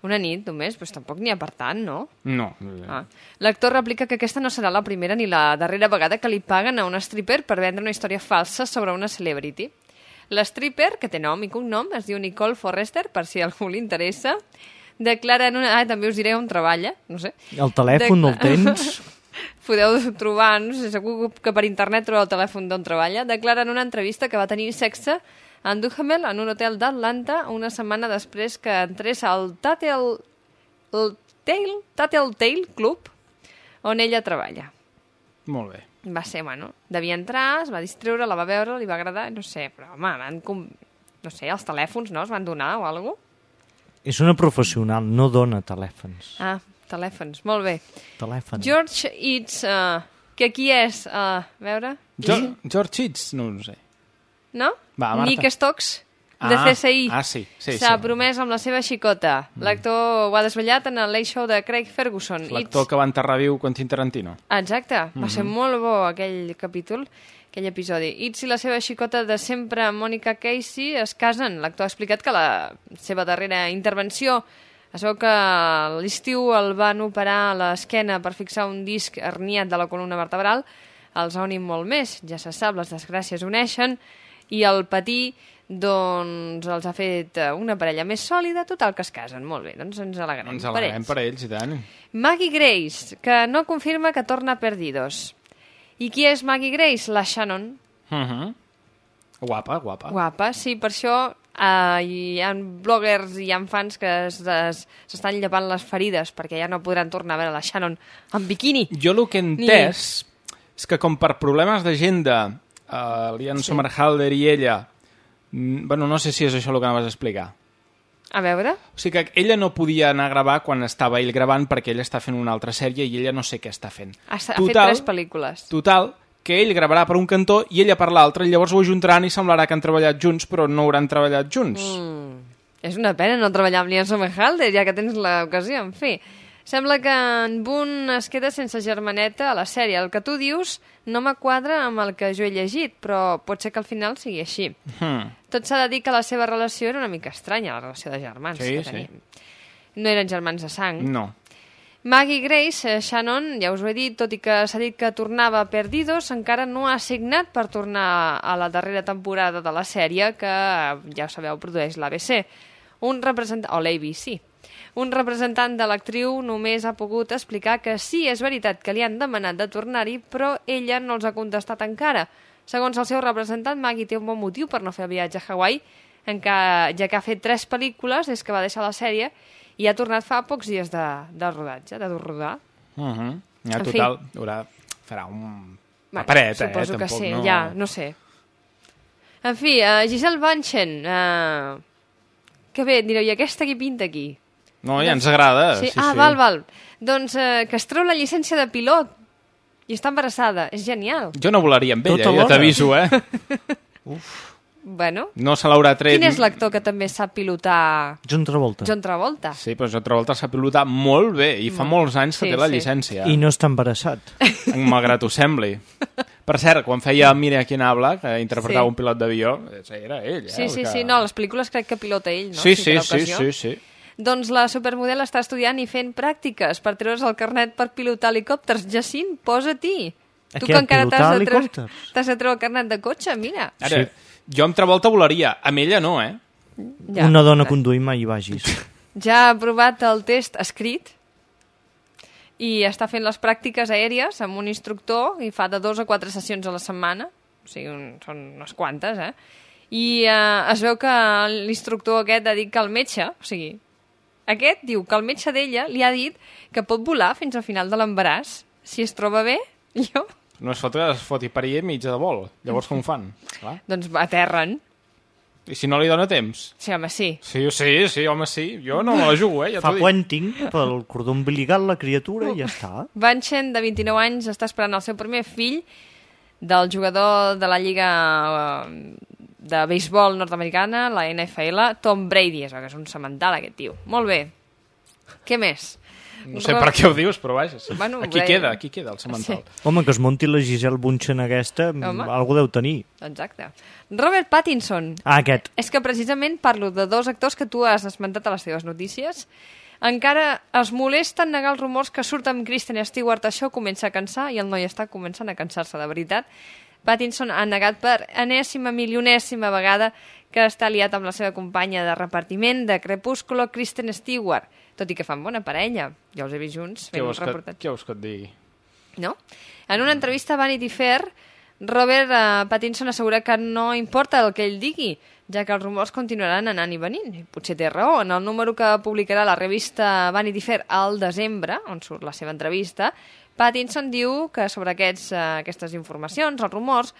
Una nit només, doncs tampoc n'hi ha per tant, no? No. Ah. L'actor replica que aquesta no serà la primera ni la darrera vegada que li paguen a una stripper per vendre una història falsa sobre una celebrity. La stripper, que té nom i cognom, es diu Nicole Forrester, per si a algú li interessa, declara en una... Ah, també us diré on treballa, no sé. El telèfon no el tens? Podeu trobar, no sé, segur que per internet trobeu el telèfon d'on treballa. Declara en una entrevista que va tenir sexe amb Duhamel en un hotel d'Atlanta una setmana després que entrés al Tatel... El Tail, Tattletale Club, on ella treballa. Molt bé. Va ser, bueno, devia entrar, es va distreure, la va veure, li va agradar, no sé, però home, van com... No sé, els telèfons, no? Es van donar o alguna cosa? És una professional, no dona telèfons. Ah, telèfons, molt bé. Telèfon. George Eats, uh, que qui és? Uh, a veure... Jo, George Hitz, no ho sé. No? Va, Marta. Nick Stokes, de Ah, CSI. ah, sí, sí, S'ha sí. promès amb la seva xicota. L'actor ho ha desvetllat en el late show de Craig Ferguson. L'actor que va enterrar viu Quentin Tarantino. Exacte, va ser Mhm. molt bo aquell capítol, aquell episodi. Itz i la seva xicota de sempre, Monica Casey, es casen. L'actor ha explicat que la seva darrera intervenció es veu que l'estiu el van operar a l'esquena per fixar un disc herniat de la columna vertebral. Els ha unit molt més, ja se sap, les desgràcies uneixen, i el patir doncs els ha fet eh, una parella més sòlida, total que es casen. Molt bé, doncs ens alegrem Ens per alegrem ells. per ells, i tant. Maggie Grace, que no confirma que torna a Perdidos. I qui és Maggie Grace? La Shannon. Uh -huh. Guapa, guapa. Guapa, sí, per això uh, hi ha bloggers i hi ha fans que es- es- s'estan llevant les ferides perquè ja no podran tornar a veure la Shannon en biquini. Jo el que he entès és que com per problemes d'agenda uh, Lian Sí. Sommerhalder i ella bueno, no sé si és això el que anaves a explicar A veure? o sigui que ella no podia anar a gravar quan estava ell gravant perquè ell està fent una altra sèrie i ella no sé què està fent Ha, ha fet tres pel·lícules. Total, que ell gravarà per un cantó i ella per l'altre, i llavors ho ajuntaran i semblarà que han treballat junts, però no hauran treballat junts. Mm. És una pena no treballar amb Liam Sommerhalder, ja que tens l'ocasió. En fi, sembla que en Boone es queda sense germaneta a la sèrie. El que tu dius no m'quadra amb el que jo he llegit, però pot ser que al final sigui així. Hmm. Tot s'ha de dir que la seva relació era una mica estranya, la relació de germans Sí, que sí. tenien. No eren germans de sang. No. Maggie Grace, eh, Shannon, ja us ho he dit, tot i que s'ha dit que tornava a Perdidos, encara no ha signat per tornar a la darrera temporada de la sèrie que, ja ho sabeu, produeix l'ABC. Un representant... o l'ABC. Un representant de l'actriu només ha pogut explicar que sí, és veritat que li han demanat de tornar-hi, però ella no els ha contestat encara. Segons el seu representant, Maggie té un bon motiu per no fer el viatge a Hawaii, en què, ja que ha fet tres pel·lícules des que va deixar la sèrie i ha tornat fa pocs dies de, de rodatge, de rodar. Uh -huh. Ja, En fi. total, haurà, farà un Bueno, papereta, eh? suposo que Tampoc sí, no... ja, no sé. En fi, uh, Giselle Bunchen, uh, que bé, direu, i aquesta qui pinta aquí? No, ja ens agrada. Sí? Sí, ah, sí. val, val. Doncs uh, que es treu la llicència de pilot i està embarassada. És genial. Jo no volaria amb ella, ja t'aviso, eh? Bueno, No se l'haurà tret... quin és l'actor que també sap pilotar John Travolta. John Travolta? Sí, però John Travolta s'ha pilotat molt bé i fa molts anys que Sí, té la sí. llicència. I no està embarassat. Malgrat ho sembli. Per cert, quan feia Mira quien habla, que interpretava Sí. un pilot d'avió, era ell, eh? Sí, el sí, que... sí, no, a les pel·lícules crec que pilota ell, no? Sí, Si sí, sí, sí, sí. Doncs la supermodel està estudiant i fent pràctiques per treure's el carnet per pilotar helicòpters. Jacint, posa-t'hi. Tu que encara t'has de, treure, t'has de treure el carnet de cotxe, mira. Ara, jo amb Travolta volaria, amb ella no, eh? Ja. Una dona conduint mai hi vagis. Ja ha aprovat el test escrit i està fent les pràctiques aèries amb un instructor i fa de dos a quatre sessions a la setmana, o sigui, un, són unes quantes, eh? I eh, es veu que l'instructor aquest ha dit que el metge, o sigui, aquest diu que el metge d'ella li ha dit que pot volar fins al final de l'embaràs. Si es troba bé, jo... No es fot que es foti per ahir mitja de vol. Llavors com fan? Clar. Doncs aterren. I si no li dona temps? Sí, home, sí. Sí, sí, sí, home, sí. Jo no me la jugo, eh? Ja Fa quenting pel cordó umbilical la criatura i ja està. Van Chen, de 29 anys, està esperant el seu primer fill del jugador de la lliga de béisbol nord-americana, la NFL, Tom Brady. És que és un semental, aquest tio. Molt bé. Què més? No sé per què ho dius, però vaja. Sí. Bueno, aquí bé. queda, aquí queda el semental. Sí. Home, que es munti la Giselle Bunchen aquesta, Home. algú deu tenir. Exacte. Robert Pattinson. Ah, aquest. És que precisament parlo de dos actors que tu has esmentat a les teves notícies. Encara es molesta en negar els rumors que surt amb Kristen Stewart. Això comença a cansar i el noi està començant a cansar-se de veritat. Pattinson ha negat per enèsima, milionèsima vegada que està liat amb la seva companya de repartiment de Crepúsculo, Kristen Stewart, tot i que fan bona parella. Jo els he vist junts Què fent un vols, que, reportatge. què vols que et digui? No? En una entrevista a Vanity Fair, Robert eh, Pattinson assegura que no importa el que ell digui, ja que els rumors continuaran anant i venint. I potser té raó. En el número que publicarà la revista Vanity Fair al desembre, on surt la seva entrevista, Pattinson diu que sobre aquests, eh, aquestes informacions, els rumors,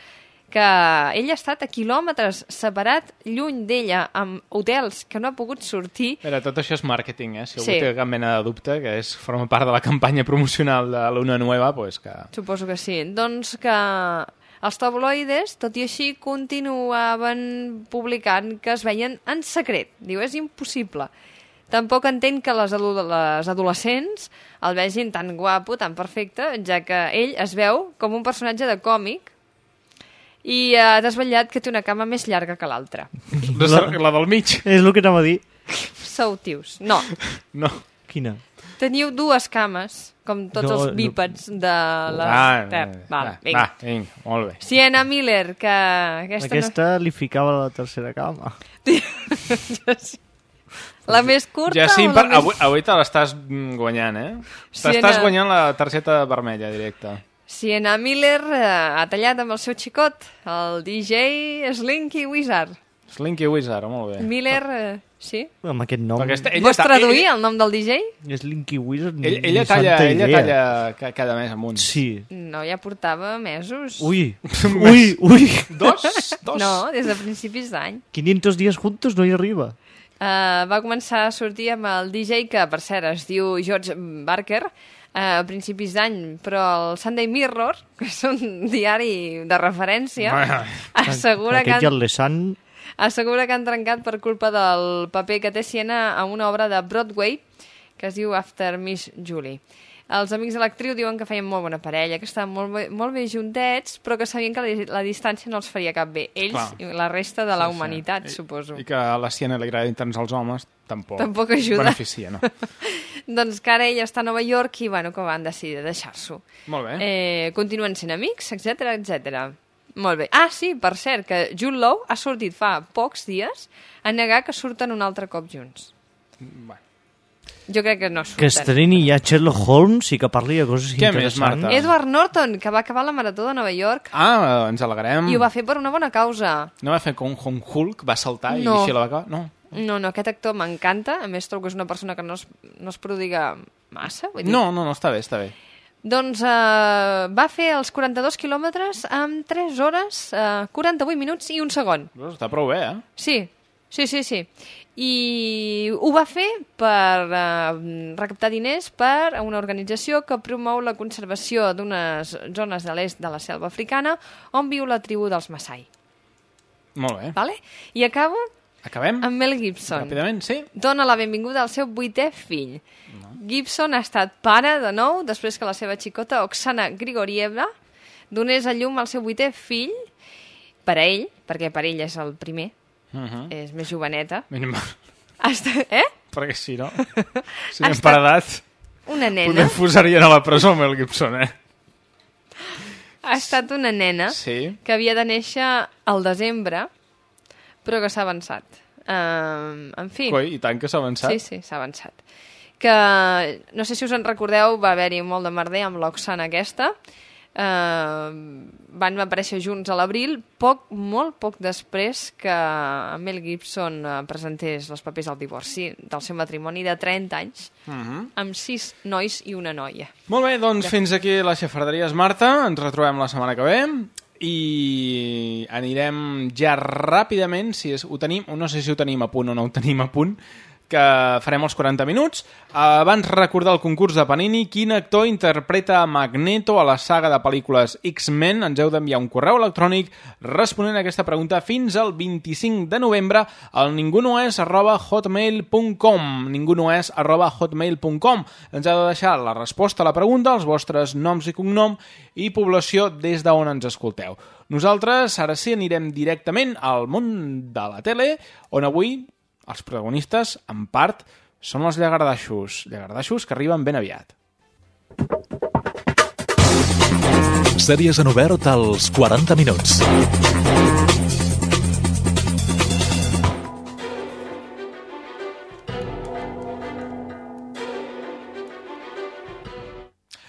que ell ha estat a quilòmetres separat, lluny d'ella, amb hotels que no ha pogut sortir, Mira, tot això és màrqueting, eh? Si algú Sí. té cap mena de dubte, que és, forma part de la campanya promocional de Luna Nueva, pues que... Suposo que sí. Doncs que els tabloides, tot i així, continuaven publicant que es veien en secret. Diu, és impossible. Tampoc entén que les, adu les adolescents el vegin tan guapo, tan perfecte, ja que ell es veu com un personatge de còmic i ha desvetllat que té una cama més llarga que l'altra. La, la del mig. És el que anava a dir. Sou tios. No. No. Quina? Teniu dues cames, com tots No, els no. bípeds de la Ah, Terra. Val, va, vinga. va, vinga, molt bé. Sienna Miller, que aquesta, Aquesta li ficava la tercera cama. no... La més curta Ja sí, o la per, més... avui, avui te l'estàs guanyant, eh? Sí, T'estàs guanyant la targeta vermella directa. Sienna Miller eh, ha tallat amb el seu xicot, el DJ Slinky Wizard. Slinky Wizard, molt bé. Miller, eh, sí? Amb aquest nom. Perquè este- ella Vols ta- traduir ella- el nom del DJ? És Linky Wizard. Ell, ni- ella ni talla, ella idea. talla ca- cada mes amunt. Sí. No, ja portava mesos. Ui, ui, ui. Dos? Dos? No, des de principis d'any. 500 días juntos no hi arriba. Uh, va començar a sortir amb el DJ, que per cert es diu George Barker, uh, a principis d'any, però el Sunday Mirror, que és un diari de referència, assegura que, Aquest i han, el Lesan... assegura que han trencat per culpa del paper que té Siena a una obra de Broadway que es diu After Miss Julie. Els amics de l'actriu diuen que feien molt bona parella, que estaven molt bé, molt bé juntets, però que sabien que la, la distància no els faria cap bé. Ells Clar. i la resta de la Sí, sí. humanitat, I- suposo. I que a la Siena li agraden tants els homes, tampoc, Tampoc ajuda. beneficia, no? doncs que ara ell està a Nova York i bueno, que van decidir deixar-s'ho. Molt bé. Eh, continuen sent amics, etc etc. Molt bé. Ah, sí, per cert, que Jude Law ha sortit fa pocs dies a negar que surten un altre cop junts. Bueno. Jo crec que no surten. Que estreni ja Sherlock Holmes i que parli de coses Què més, interessants. Marta? Edward Norton, que va acabar la marató de Nova York Ah, ens alegrem. i ho va fer per una bona causa. No va fer com un Hulk, va saltar i No. així la va acabar? No. No, no, aquest actor m'encanta. A més, trobo que és una persona que no es, no es prodiga massa. Vull dir, No, no, no, està bé, està bé. Doncs eh, va fer els 42 quilòmetres en 3 hores, eh, 48 minuts i un segon. Està prou bé, eh? Sí, sí, sí, sí. I ho va fer per eh, recaptar diners per a una organització que promou la conservació d'unes zones de l'est de la selva africana on viu la tribu dels Maasai. Molt bé. Vale? I acabo Acabem? amb Mel Gibson. Ràpidament, sí? Dona la benvinguda al seu vuitè fill. Gibson ha estat pare de nou després que la seva xicota Oksana Grigorieva donés a llum al seu vuitè fill per a ell, perquè per ell és el primer, Uh -huh. és més joveneta. Mínim, Hasta, eh? perquè si no... Si anem per edat, Una nena. podem posarien a la presó Mel Gibson, eh? Ha estat una nena Sí. que havia de néixer al desembre, però que s'ha avançat. Uh, en fi. Coi, i tant que s'ha avançat. Sí, sí, s'ha avançat. Que, no sé si us en recordeu, va haver-hi molt de merder amb l'Oxana aquesta. Eh, van aparèixer junts a l'abril, poc, molt poc després que Mel Gibson eh, presentés els papers al divorci del seu matrimoni de 30 anys, Mhm. amb sis nois i una noia. Molt bé, doncs fins aquí les xafarderies, Marta. Ens retrobem la setmana que ve i anirem ja ràpidament, si és, ho tenim, no sé si ho tenim a punt o no ho tenim a punt, que farem els 40 minuts. Abans recordar el concurs de Panini, quin actor interpreta Magneto a la saga de pel·lícules X-Men. Ens heu d'enviar un correu electrònic responent a aquesta pregunta fins al 25 de novembre al ningunoes arroba hotmail.com ningunoes arroba hotmail.com Ens heu de deixar la resposta a la pregunta, els vostres noms i cognom i població des d'on ens escolteu. Nosaltres, ara sí, anirem directament al món de la tele, on avui els protagonistes, en part, són els llagardaixos. Llagardaixos que arriben ben aviat. Sèries en obert als 40 minuts.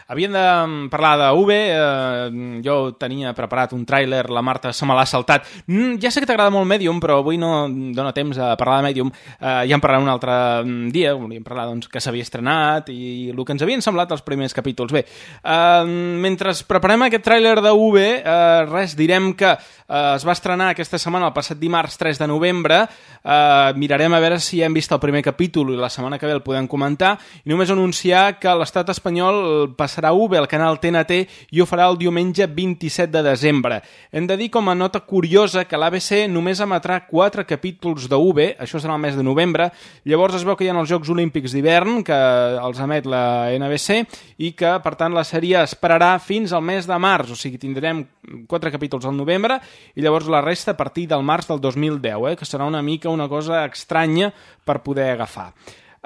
Havíem de mm, parlar de UV, eh, jo tenia preparat un tràiler, la Marta se me l'ha saltat. Mm, ja sé que t'agrada molt Medium, però avui no dóna temps a parlar de Medium. Eh, ja en parlarem un altre mm, dia, volíem parlar doncs, que s'havia estrenat i el que ens havien semblat els primers capítols. Bé, eh, mentre preparem aquest tràiler de UV, eh, res, direm que eh, es va estrenar aquesta setmana, el passat dimarts 3 de novembre, eh, mirarem a veure si hem vist el primer capítol i la setmana que ve el podem comentar, i només anunciar que l'estat espanyol passarà a UV al canal TNT i ho farà el diumenge 27 de desembre. Hem de dir com a nota curiosa que l'ABC només emetrà 4 capítols de UV, això serà el mes de novembre, llavors es veu que hi ha els Jocs Olímpics d'hivern, que els emet la NBC, i que, per tant, la sèrie esperarà fins al mes de març, o sigui, tindrem 4 capítols al novembre i llavors la resta a partir del març del 2010, eh, que serà una mica una cosa estranya per poder agafar.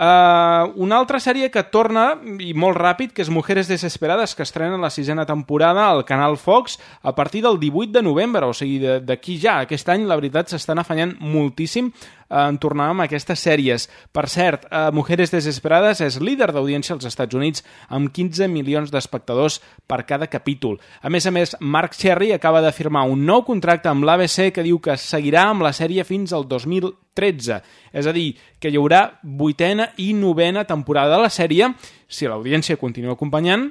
Uh, una altra sèrie que torna, i molt ràpid, que és Mujeres Desesperades, que estrena la sisena temporada al Canal Fox a partir del 18 de novembre, o sigui, d'aquí ja. Aquest any, la veritat, s'estan afanyant moltíssim eh, en tornar amb aquestes sèries. Per cert, uh, Mujeres Desesperades és líder d'audiència als Estats Units amb 15 milions d'espectadors per cada capítol. A més a més, Mark Cherry acaba de firmar un nou contracte amb l'ABC que diu que seguirà amb la sèrie fins al 2013. És a dir, que hi haurà vuitena i novena temporada de la sèrie si l'audiència continua acompanyant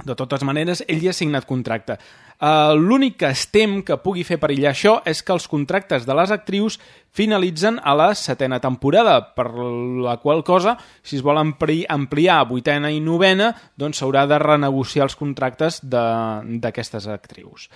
de totes maneres, ell ja ha signat contracte. Uh, L'únic que es tem que pugui fer perillar això és que els contractes de les actrius finalitzen a la setena temporada, per la qual cosa, si es vol ampli ampliar a vuitena i novena, doncs s'haurà de renegociar els contractes d'aquestes actrius.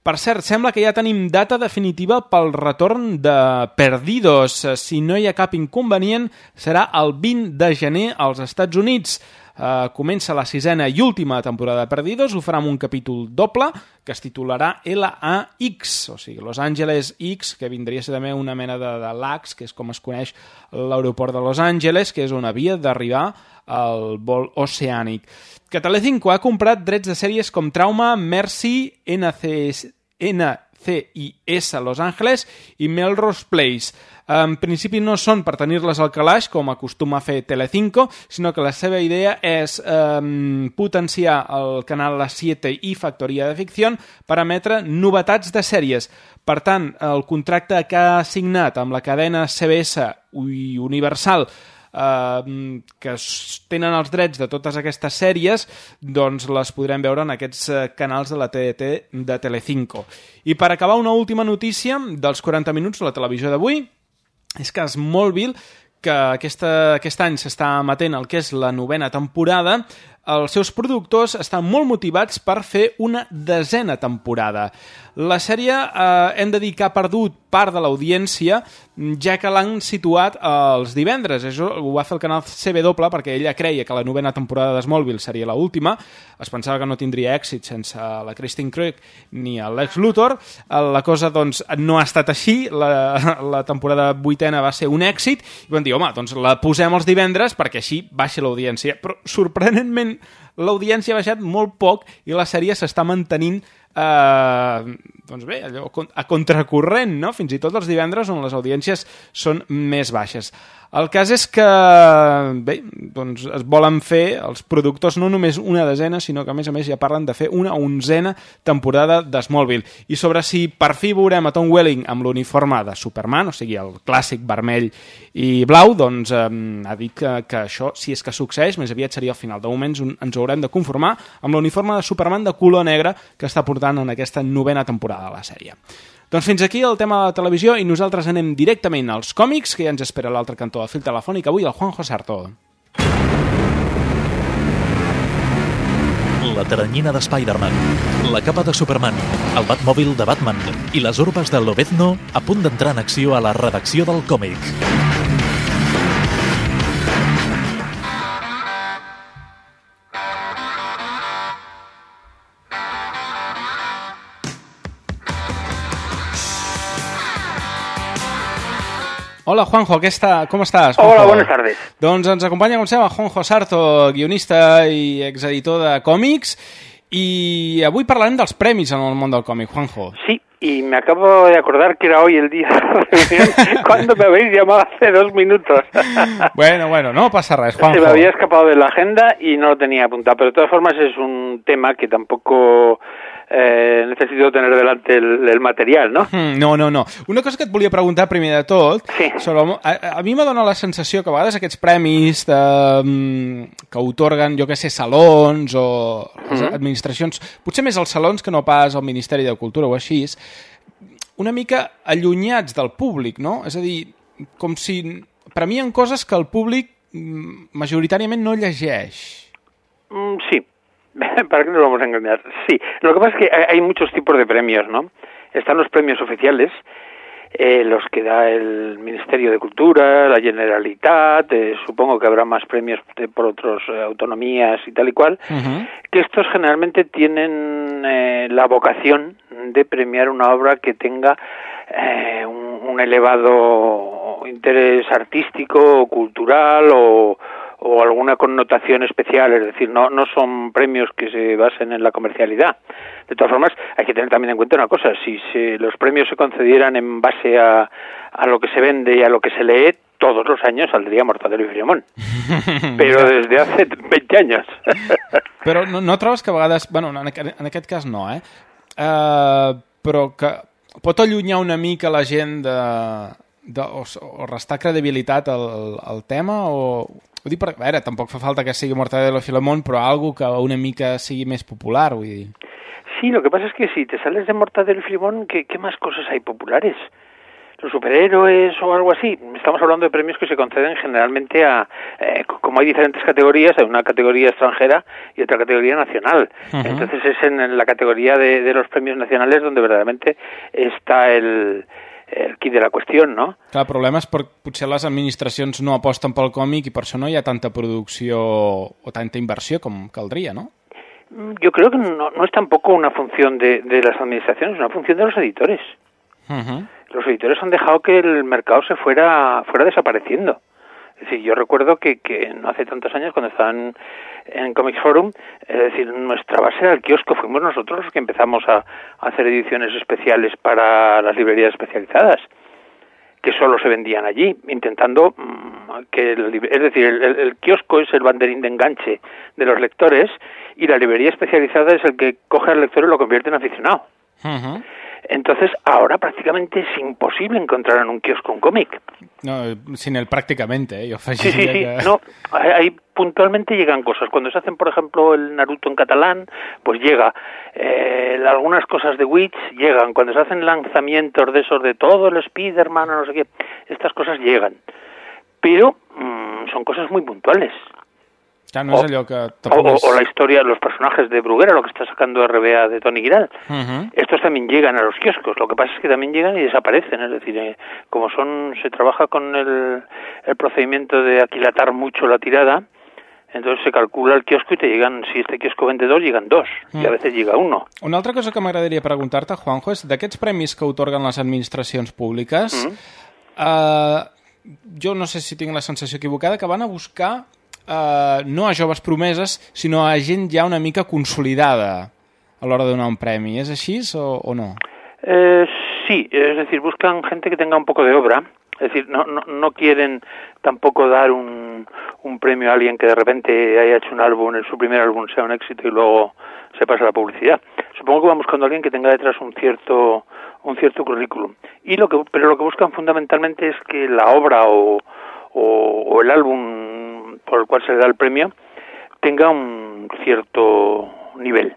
Per cert, sembla que ja tenim data definitiva pel retorn de Perdidos. Si no hi ha cap inconvenient, serà el 20 de gener als Estats Units. Uh, comença la sisena i última temporada de Perdidos, ho farà amb un capítol doble que es titularà LAX, o sigui, Los Angeles X, que vindria a ser també una mena de, de LAX, que és com es coneix l'aeroport de Los Angeles, que és on havia d'arribar el vol oceànic. Que Telecinco ha comprat drets de sèries com Trauma, Mercy, NCS, NCIS Los Angeles i Melrose Place. En principi no són per tenir-les al calaix, com acostuma a fer Telecinco, sinó que la seva idea és eh, potenciar el canal La 7 i Factoria de Ficció per emetre novetats de sèries. Per tant, el contracte que ha signat amb la cadena CBS i Universal eh, que tenen els drets de totes aquestes sèries, doncs les podrem veure en aquests eh, canals de la TDT de Telecinco. I per acabar, una última notícia dels 40 minuts de la televisió d'avui, és que Smallville, que aquesta, aquest any s'està emetent el que és la novena temporada, els seus productors estan molt motivats per fer una desena temporada. La sèrie eh, hem de dir que ha perdut part de l'audiència ja que l'han situat els divendres. Això ho va fer el canal CW perquè ella creia que la novena temporada de Smallville seria la última. Es pensava que no tindria èxit sense la Christine Craig ni Lex Luthor. Eh, La cosa doncs no ha estat així. La, la temporada vuitena va ser un èxit i van dir, home, doncs la posem els divendres perquè així baixa l'audiència. Però sorprenentment l'audiència ha baixat molt poc i la sèrie s'està mantenint eh, doncs bé, allò a contracorrent, no? Fins i tot els divendres on les audiències són més baixes. El cas és que, bé, doncs es volen fer els productors no només una desena, sinó que a més a més ja parlen de fer una onzena temporada de Smallville. I sobre si per fi veurem a Tom Welling amb l'uniforme de Superman, o sigui, el clàssic vermell i blau, doncs eh, ha dit que, que això, si és que succeeix, més aviat seria al final. De moment ens haurem de conformar amb l'uniforme de Superman de color negre que està portant en aquesta novena temporada de la sèrie. Doncs fins aquí el tema de la televisió i nosaltres anem directament als còmics, que ja ens espera l'altre cantó del fil telefònic avui el Juanjo Sarto. La teranyina de Spider-Man, la capa de Superman, el Batmòbil de Batman i les urbes de Lobezno a punt d'entrar en acció a la redacció del còmic. Hola Juanjo, què està? com estàs? Hola, Juanjo? buenas tardes. Doncs ens acompanya, com sempre, Juanjo Sarto, guionista i exeditor de còmics, i avui parlarem dels premis en el món del còmic, Juanjo. Sí, y me acabo de acordar que era hoy el día de la reunión cuando me habéis llamado hace dos minutos. Bueno, bueno, no pasa res, Juanjo. Se me había escapado de la agenda y no lo tenía apuntado, pero de todas formas es un tema que tampoco eh, necesito tener delante el, el material, ¿no? Mm, No, no, no. Una cosa que et volia preguntar primer de tot, sí. sobre, el a, a mi m'ha donat la sensació que a vegades aquests premis de, mm, que otorguen, jo que sé, salons o les Mhm. administracions, potser més els salons que no pas al Ministeri de Cultura o així, una mica allunyats del públic, no? És a dir, com si premien coses que el públic mm, majoritàriament no llegeix. Mm, sí, ¿para qué nos vamos a engañar? Sí, lo que pasa es que hay muchos tipos de premios, ¿no? Están los premios oficiales, eh, los que da el Ministerio de Cultura, la Generalitat, eh, supongo que habrá más premios de- por otras autonomías y tal y cual, que estos generalmente tienen eh, la vocación de premiar una obra que tenga eh, un, un elevado interés artístico cultural o, o alguna connotación especial, es decir, no, no son premios que se basen en la comercialidad. De todas formas, hay que tener también en cuenta una cosa, si se- los premios se concedieran en base a, a lo que se vende y a lo que se lee, todos los años saldría Mortadelo y Filemón. Pero desde hace 20 años. Però no, no trobes que a vegades... Bueno, en, en aquest cas no, eh? Uh, però que pot allunyar una mica la gent de, de, o, o restar credibilitat al, al tema o... Ho dic. A veure, tampoc fa falta que sigui Mortadelo Filemón, però algo que una mica sigui més popular, vull dir. Sí, lo que pasa es que si te sales de Mortadelo y Filemón, ¿qué, qué más cosas hay populares? Los superhéroes o algo así. Estamos hablando de premios que se conceden generalmente a... eh, co- como hay diferentes categorías, hay una categoría extranjera y otra categoría nacional. Entonces es en, en la categoría de, de los premios nacionales donde verdaderamente está el, el kit de la cuestión, ¿no? Clar, el problema és que potser les administracions no aposten pel còmic i per això no hi ha tanta producció o tanta inversió com caldria, no? Mm, Yo creo que no, no es tampoco una función de, de las administraciones, es una función de los editores. los editores han dejado que el mercado se fuera, fuera desapareciendo. Decir, yo recuerdo que, que no hace tantos años, cuando estaba en, Comics Forum, es decir, nuestra base era el kiosco, fuimos nosotros los que empezamos a, hacer ediciones especiales para las librerías especializadas, que solo se vendían allí, intentando mm, que, el es decir, el, el- kiosco es el banderín de enganche de los lectores y la librería especializada es el que coge al lector y lo convierte en aficionado. Entonces, ahora prácticamente es imposible encontrar en un kiosco un cómic. No, sin el pràcticament, eh? Jo Sí, sí, sí. No, ahí puntualmente llegan cosas. Cuando se hacen, por ejemplo, el Naruto en catalán, pues llega. Eh, algunas cosas de Witch llegan. Cuando se hacen lanzamientos de esos de todo el Spider-Man o no sé qué, estas cosas llegan. Pero mm, son cosas muy puntuales. Ja no és O- allò que... O, o- o la historia, los personajes de Bruguera, lo que está sacando RBA de Tony Giral. Ujú. Estos también llegan a los kioscos, lo que pasa es que también llegan y desaparecen, es decir, eh, como son, se trabaja con el, el procedimiento de aquilatar mucho la tirada, entonces se calcula el kiosco y te llegan, si este kiosco vende dos, llegan dos, y a Mm. veces llega uno. Una altra cosa que m'agradaria preguntar-te, Juanjo, és d'aquests premis que otorguen les administracions públiques, eh, jo no sé si tinc la sensació equivocada, que van a buscar eh, no a joves promeses, sinó a gent ja una mica consolidada a l'hora de donar un premi. És així o, o no? Eh, sí, es decir, buscan gente que tenga un poco de obra. Es decir, no, no, no quieren tampoco dar un, un premio a alguien que de repente haya hecho un álbum, su primer álbum sea un éxito y luego se pasa a la publicidad. Supongo que van buscando a alguien que tenga detrás un cierto un cierto currículum. Y lo que, pero lo que buscan fundamentalmente es que la obra o, o el álbum por el cual se le da el premio tenga un cierto nivel.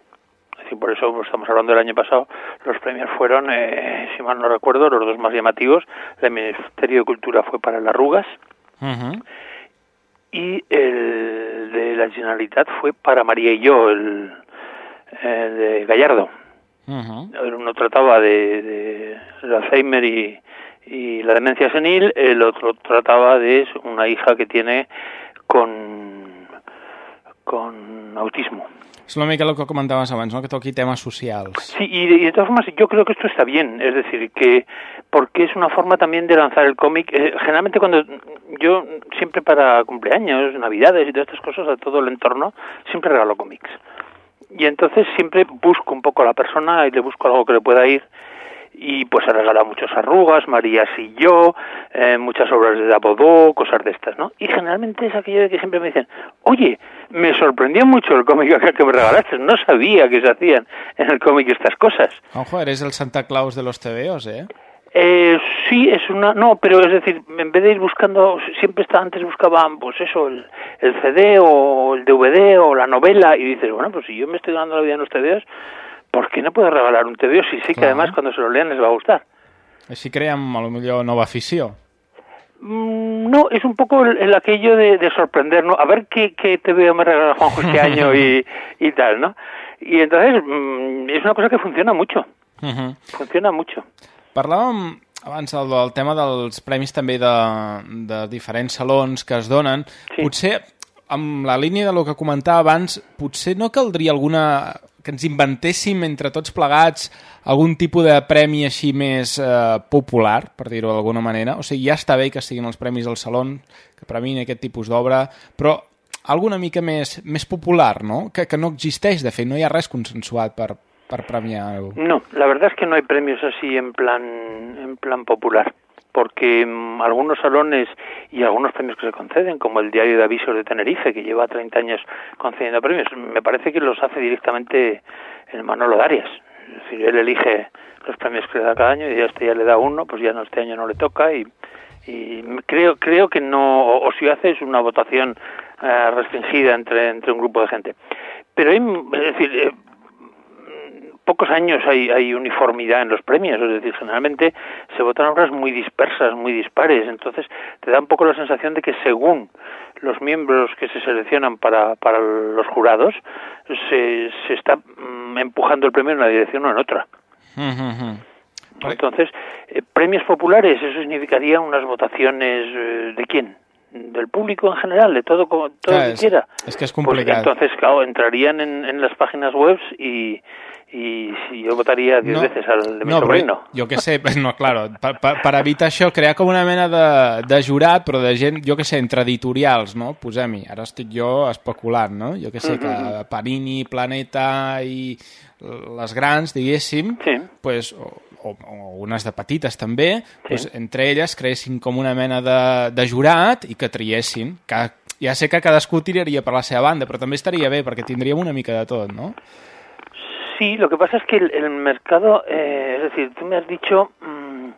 Es decir, por eso pues, estamos hablando del año pasado, los premios fueron, eh, si mal no recuerdo, los dos más llamativos. El Ministerio de Cultura fue para las arrugas y el de la Generalitat fue para María y yo, el, el de Gallardo. Uno trataba de, de el Alzheimer y, y la demencia senil, el otro trataba de una hija que tiene con, con autismo. És una mica el que comentaves abans, no? que toqui temes socials. Sí, y de, y de todas formas yo creo que esto está bien, es decir, que porque es una forma también de lanzar el cómic. Eh, generalmente cuando yo siempre para cumpleaños, navidades y todas estas cosas a todo el entorno, siempre regalo cómics. Y entonces siempre busco un poco a la persona y le busco algo que le pueda ir. Y pues he regalado muchas arrugas, Marías y yo, eh, muchas obras de Dabodó, cosas de estas, ¿no? Y generalmente es aquello de que siempre me dicen, oye, me sorprendió mucho el cómic acá que me regalaste, no sabía que se hacían en el cómic estas cosas. Ojo, eres el Santa Claus de los TVOs, ¿eh? Eh, sí, es una... No, pero es decir, en vez de ir buscando, siempre está, antes buscaban, pues eso, el, el CD o el DVD o la novela, y dices, bueno, pues si yo me estoy dando la vida en los TVOs, ¿por qué no puedo regalar un TVO si sé que Clar. además cuando se lo lean les va a gustar? Així creem, a lo millor, nova afició. Mm, No, es un poco el, el aquello de, de sorprender, ¿no? A ver qué, qué TVO me regala Juanjo este año y, y tal, ¿no? Y entonces mm, es una cosa que funciona mucho, Uh -huh. funciona mucho. Parlàvem abans del, del tema dels premis també de, de diferents salons que es donen. Sí. Potser, amb la línia de lo que comentava abans, potser no caldria alguna que ens inventéssim entre tots plegats algun tipus de premi així més eh, popular, per dir-ho d'alguna manera. O sigui, ja està bé que siguin els premis del Salon, que premin aquest tipus d'obra, però alguna mica més, més popular, no? Que, que no existeix, de fet, no hi ha res consensuat per, per premiar alguna No, la verdad es que no hay premios así en plan, en plan popular, porque mm, algunos salones y algunos premios que se conceden, como el Diario de Avisos de Tenerife, que lleva 30 años concediendo premios, me parece que los hace directamente el Manolo Darias. Es decir, él elige los premios que le da cada año y a este ya le da uno, pues ya no, este año no le toca y, y creo creo que no, o, o si hace es una votación eh, restringida entre, entre un grupo de gente. Pero hay, es decir, eh, pocos años hay, hay uniformidad en los premios, es decir, generalmente se votan obras muy dispersas, muy dispares, entonces te da un poco la sensación de que según los miembros que se seleccionan para, para los jurados, se, se está mm, empujando el premio en una dirección o en otra. Entonces, eh, premios populares, eso significaría unas votaciones eh, de quién? Del público en general, de todo, como- todo Clar, el que quiera. és que és Pues complicat. entonces, claro, entrarían en, en las páginas web y, y si yo votaría diez veces al de mi no, però sobrino. jo que sé, no, claro, per, per, per evitar això, crear com una mena de, de jurat, però de gent, jo que sé, entre editorials, no? Posem-hi, ara estic jo especulant, no? Jo que sé, que Mhm. Panini, Planeta i les grans, diguéssim, sí. pues, o, o, o unes de petites també, pues, entre elles creessin com una mena de, de jurat i que triessin. Que, ja sé que cadascú tiraria per la seva banda, però també estaria bé, perquè tindríem una mica de tot, no? Sí, lo que pasa es que el, el mercado, eh, es decir, tú me has dicho mm,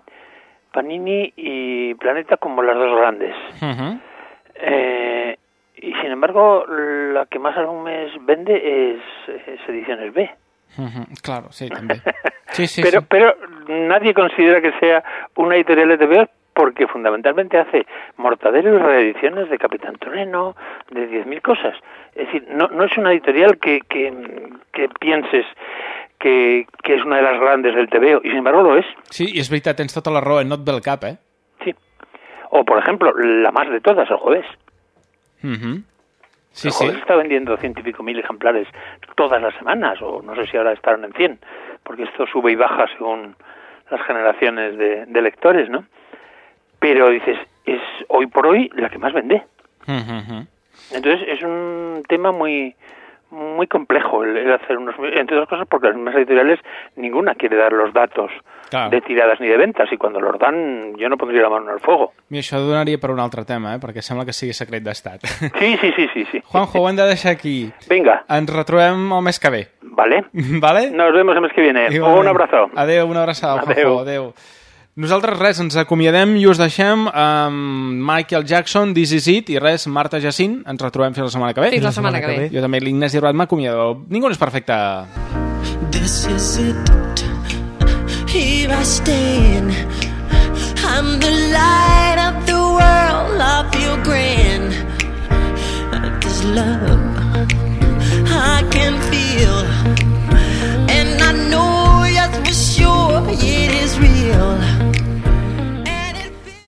Panini y Planeta como las dos grandes. Eh, y sin embargo, la que más álbumes vende es, es Ediciones B. Claro, sí, també. Sí, sí, pero, sí. pero nadie considera que sea una editorial de TVO porque fundamentalmente hace mortadelo y reediciones de Capitán Trueno, de 10.000 cosas. Es decir, no, no es una editorial que, que, que pienses que, que es una de las grandes del TVO, y sin embargo lo es. Sí, i és veritat, tens tota la raó, no et ve el cap, eh? O, por ejemplo, la más de todas, el jueves. Mhm. Sí, el sí. jueves está vendiendo ciento y pico mil ejemplares todas las semanas, o no sé si ahora estarán en 100, porque esto sube y baja según las generaciones de, de lectores, ¿no? Pero dices, es hoy por hoy la que más vende. Mhm. Entonces es un tema muy muy complejo el, el hacer unos... Entre otras cosas porque las mismas editoriales ninguna quiere dar los datos Clar. de tiradas ni de ventas y cuando los dan yo no pondría la mano en el fuego. I això donaria per un altre tema, eh? perquè sembla que sigui secret d'estat. Sí, sí, sí, sí, sí. Juanjo, ho hem de deixar aquí. Venga, Ens retrobem el mes que ve. vale. Vale? Nos vemos el mes que viene. Igualment. Un abrazo. Adéu, una abraçada. Juanjo. Adéu. Nosaltres res, ens acomiadem i us deixem amb Michael Jackson, This Is It, i res, Marta Jacint, ens retrobem fins la setmana que ve. Fins la setmana, que, ve. Jo també, l'Ignasi Robat, m'acomiado. Ningú no és perfecte. This is it, here I stand, I'm the light of the world, love you grand, this love I can feel. it is real.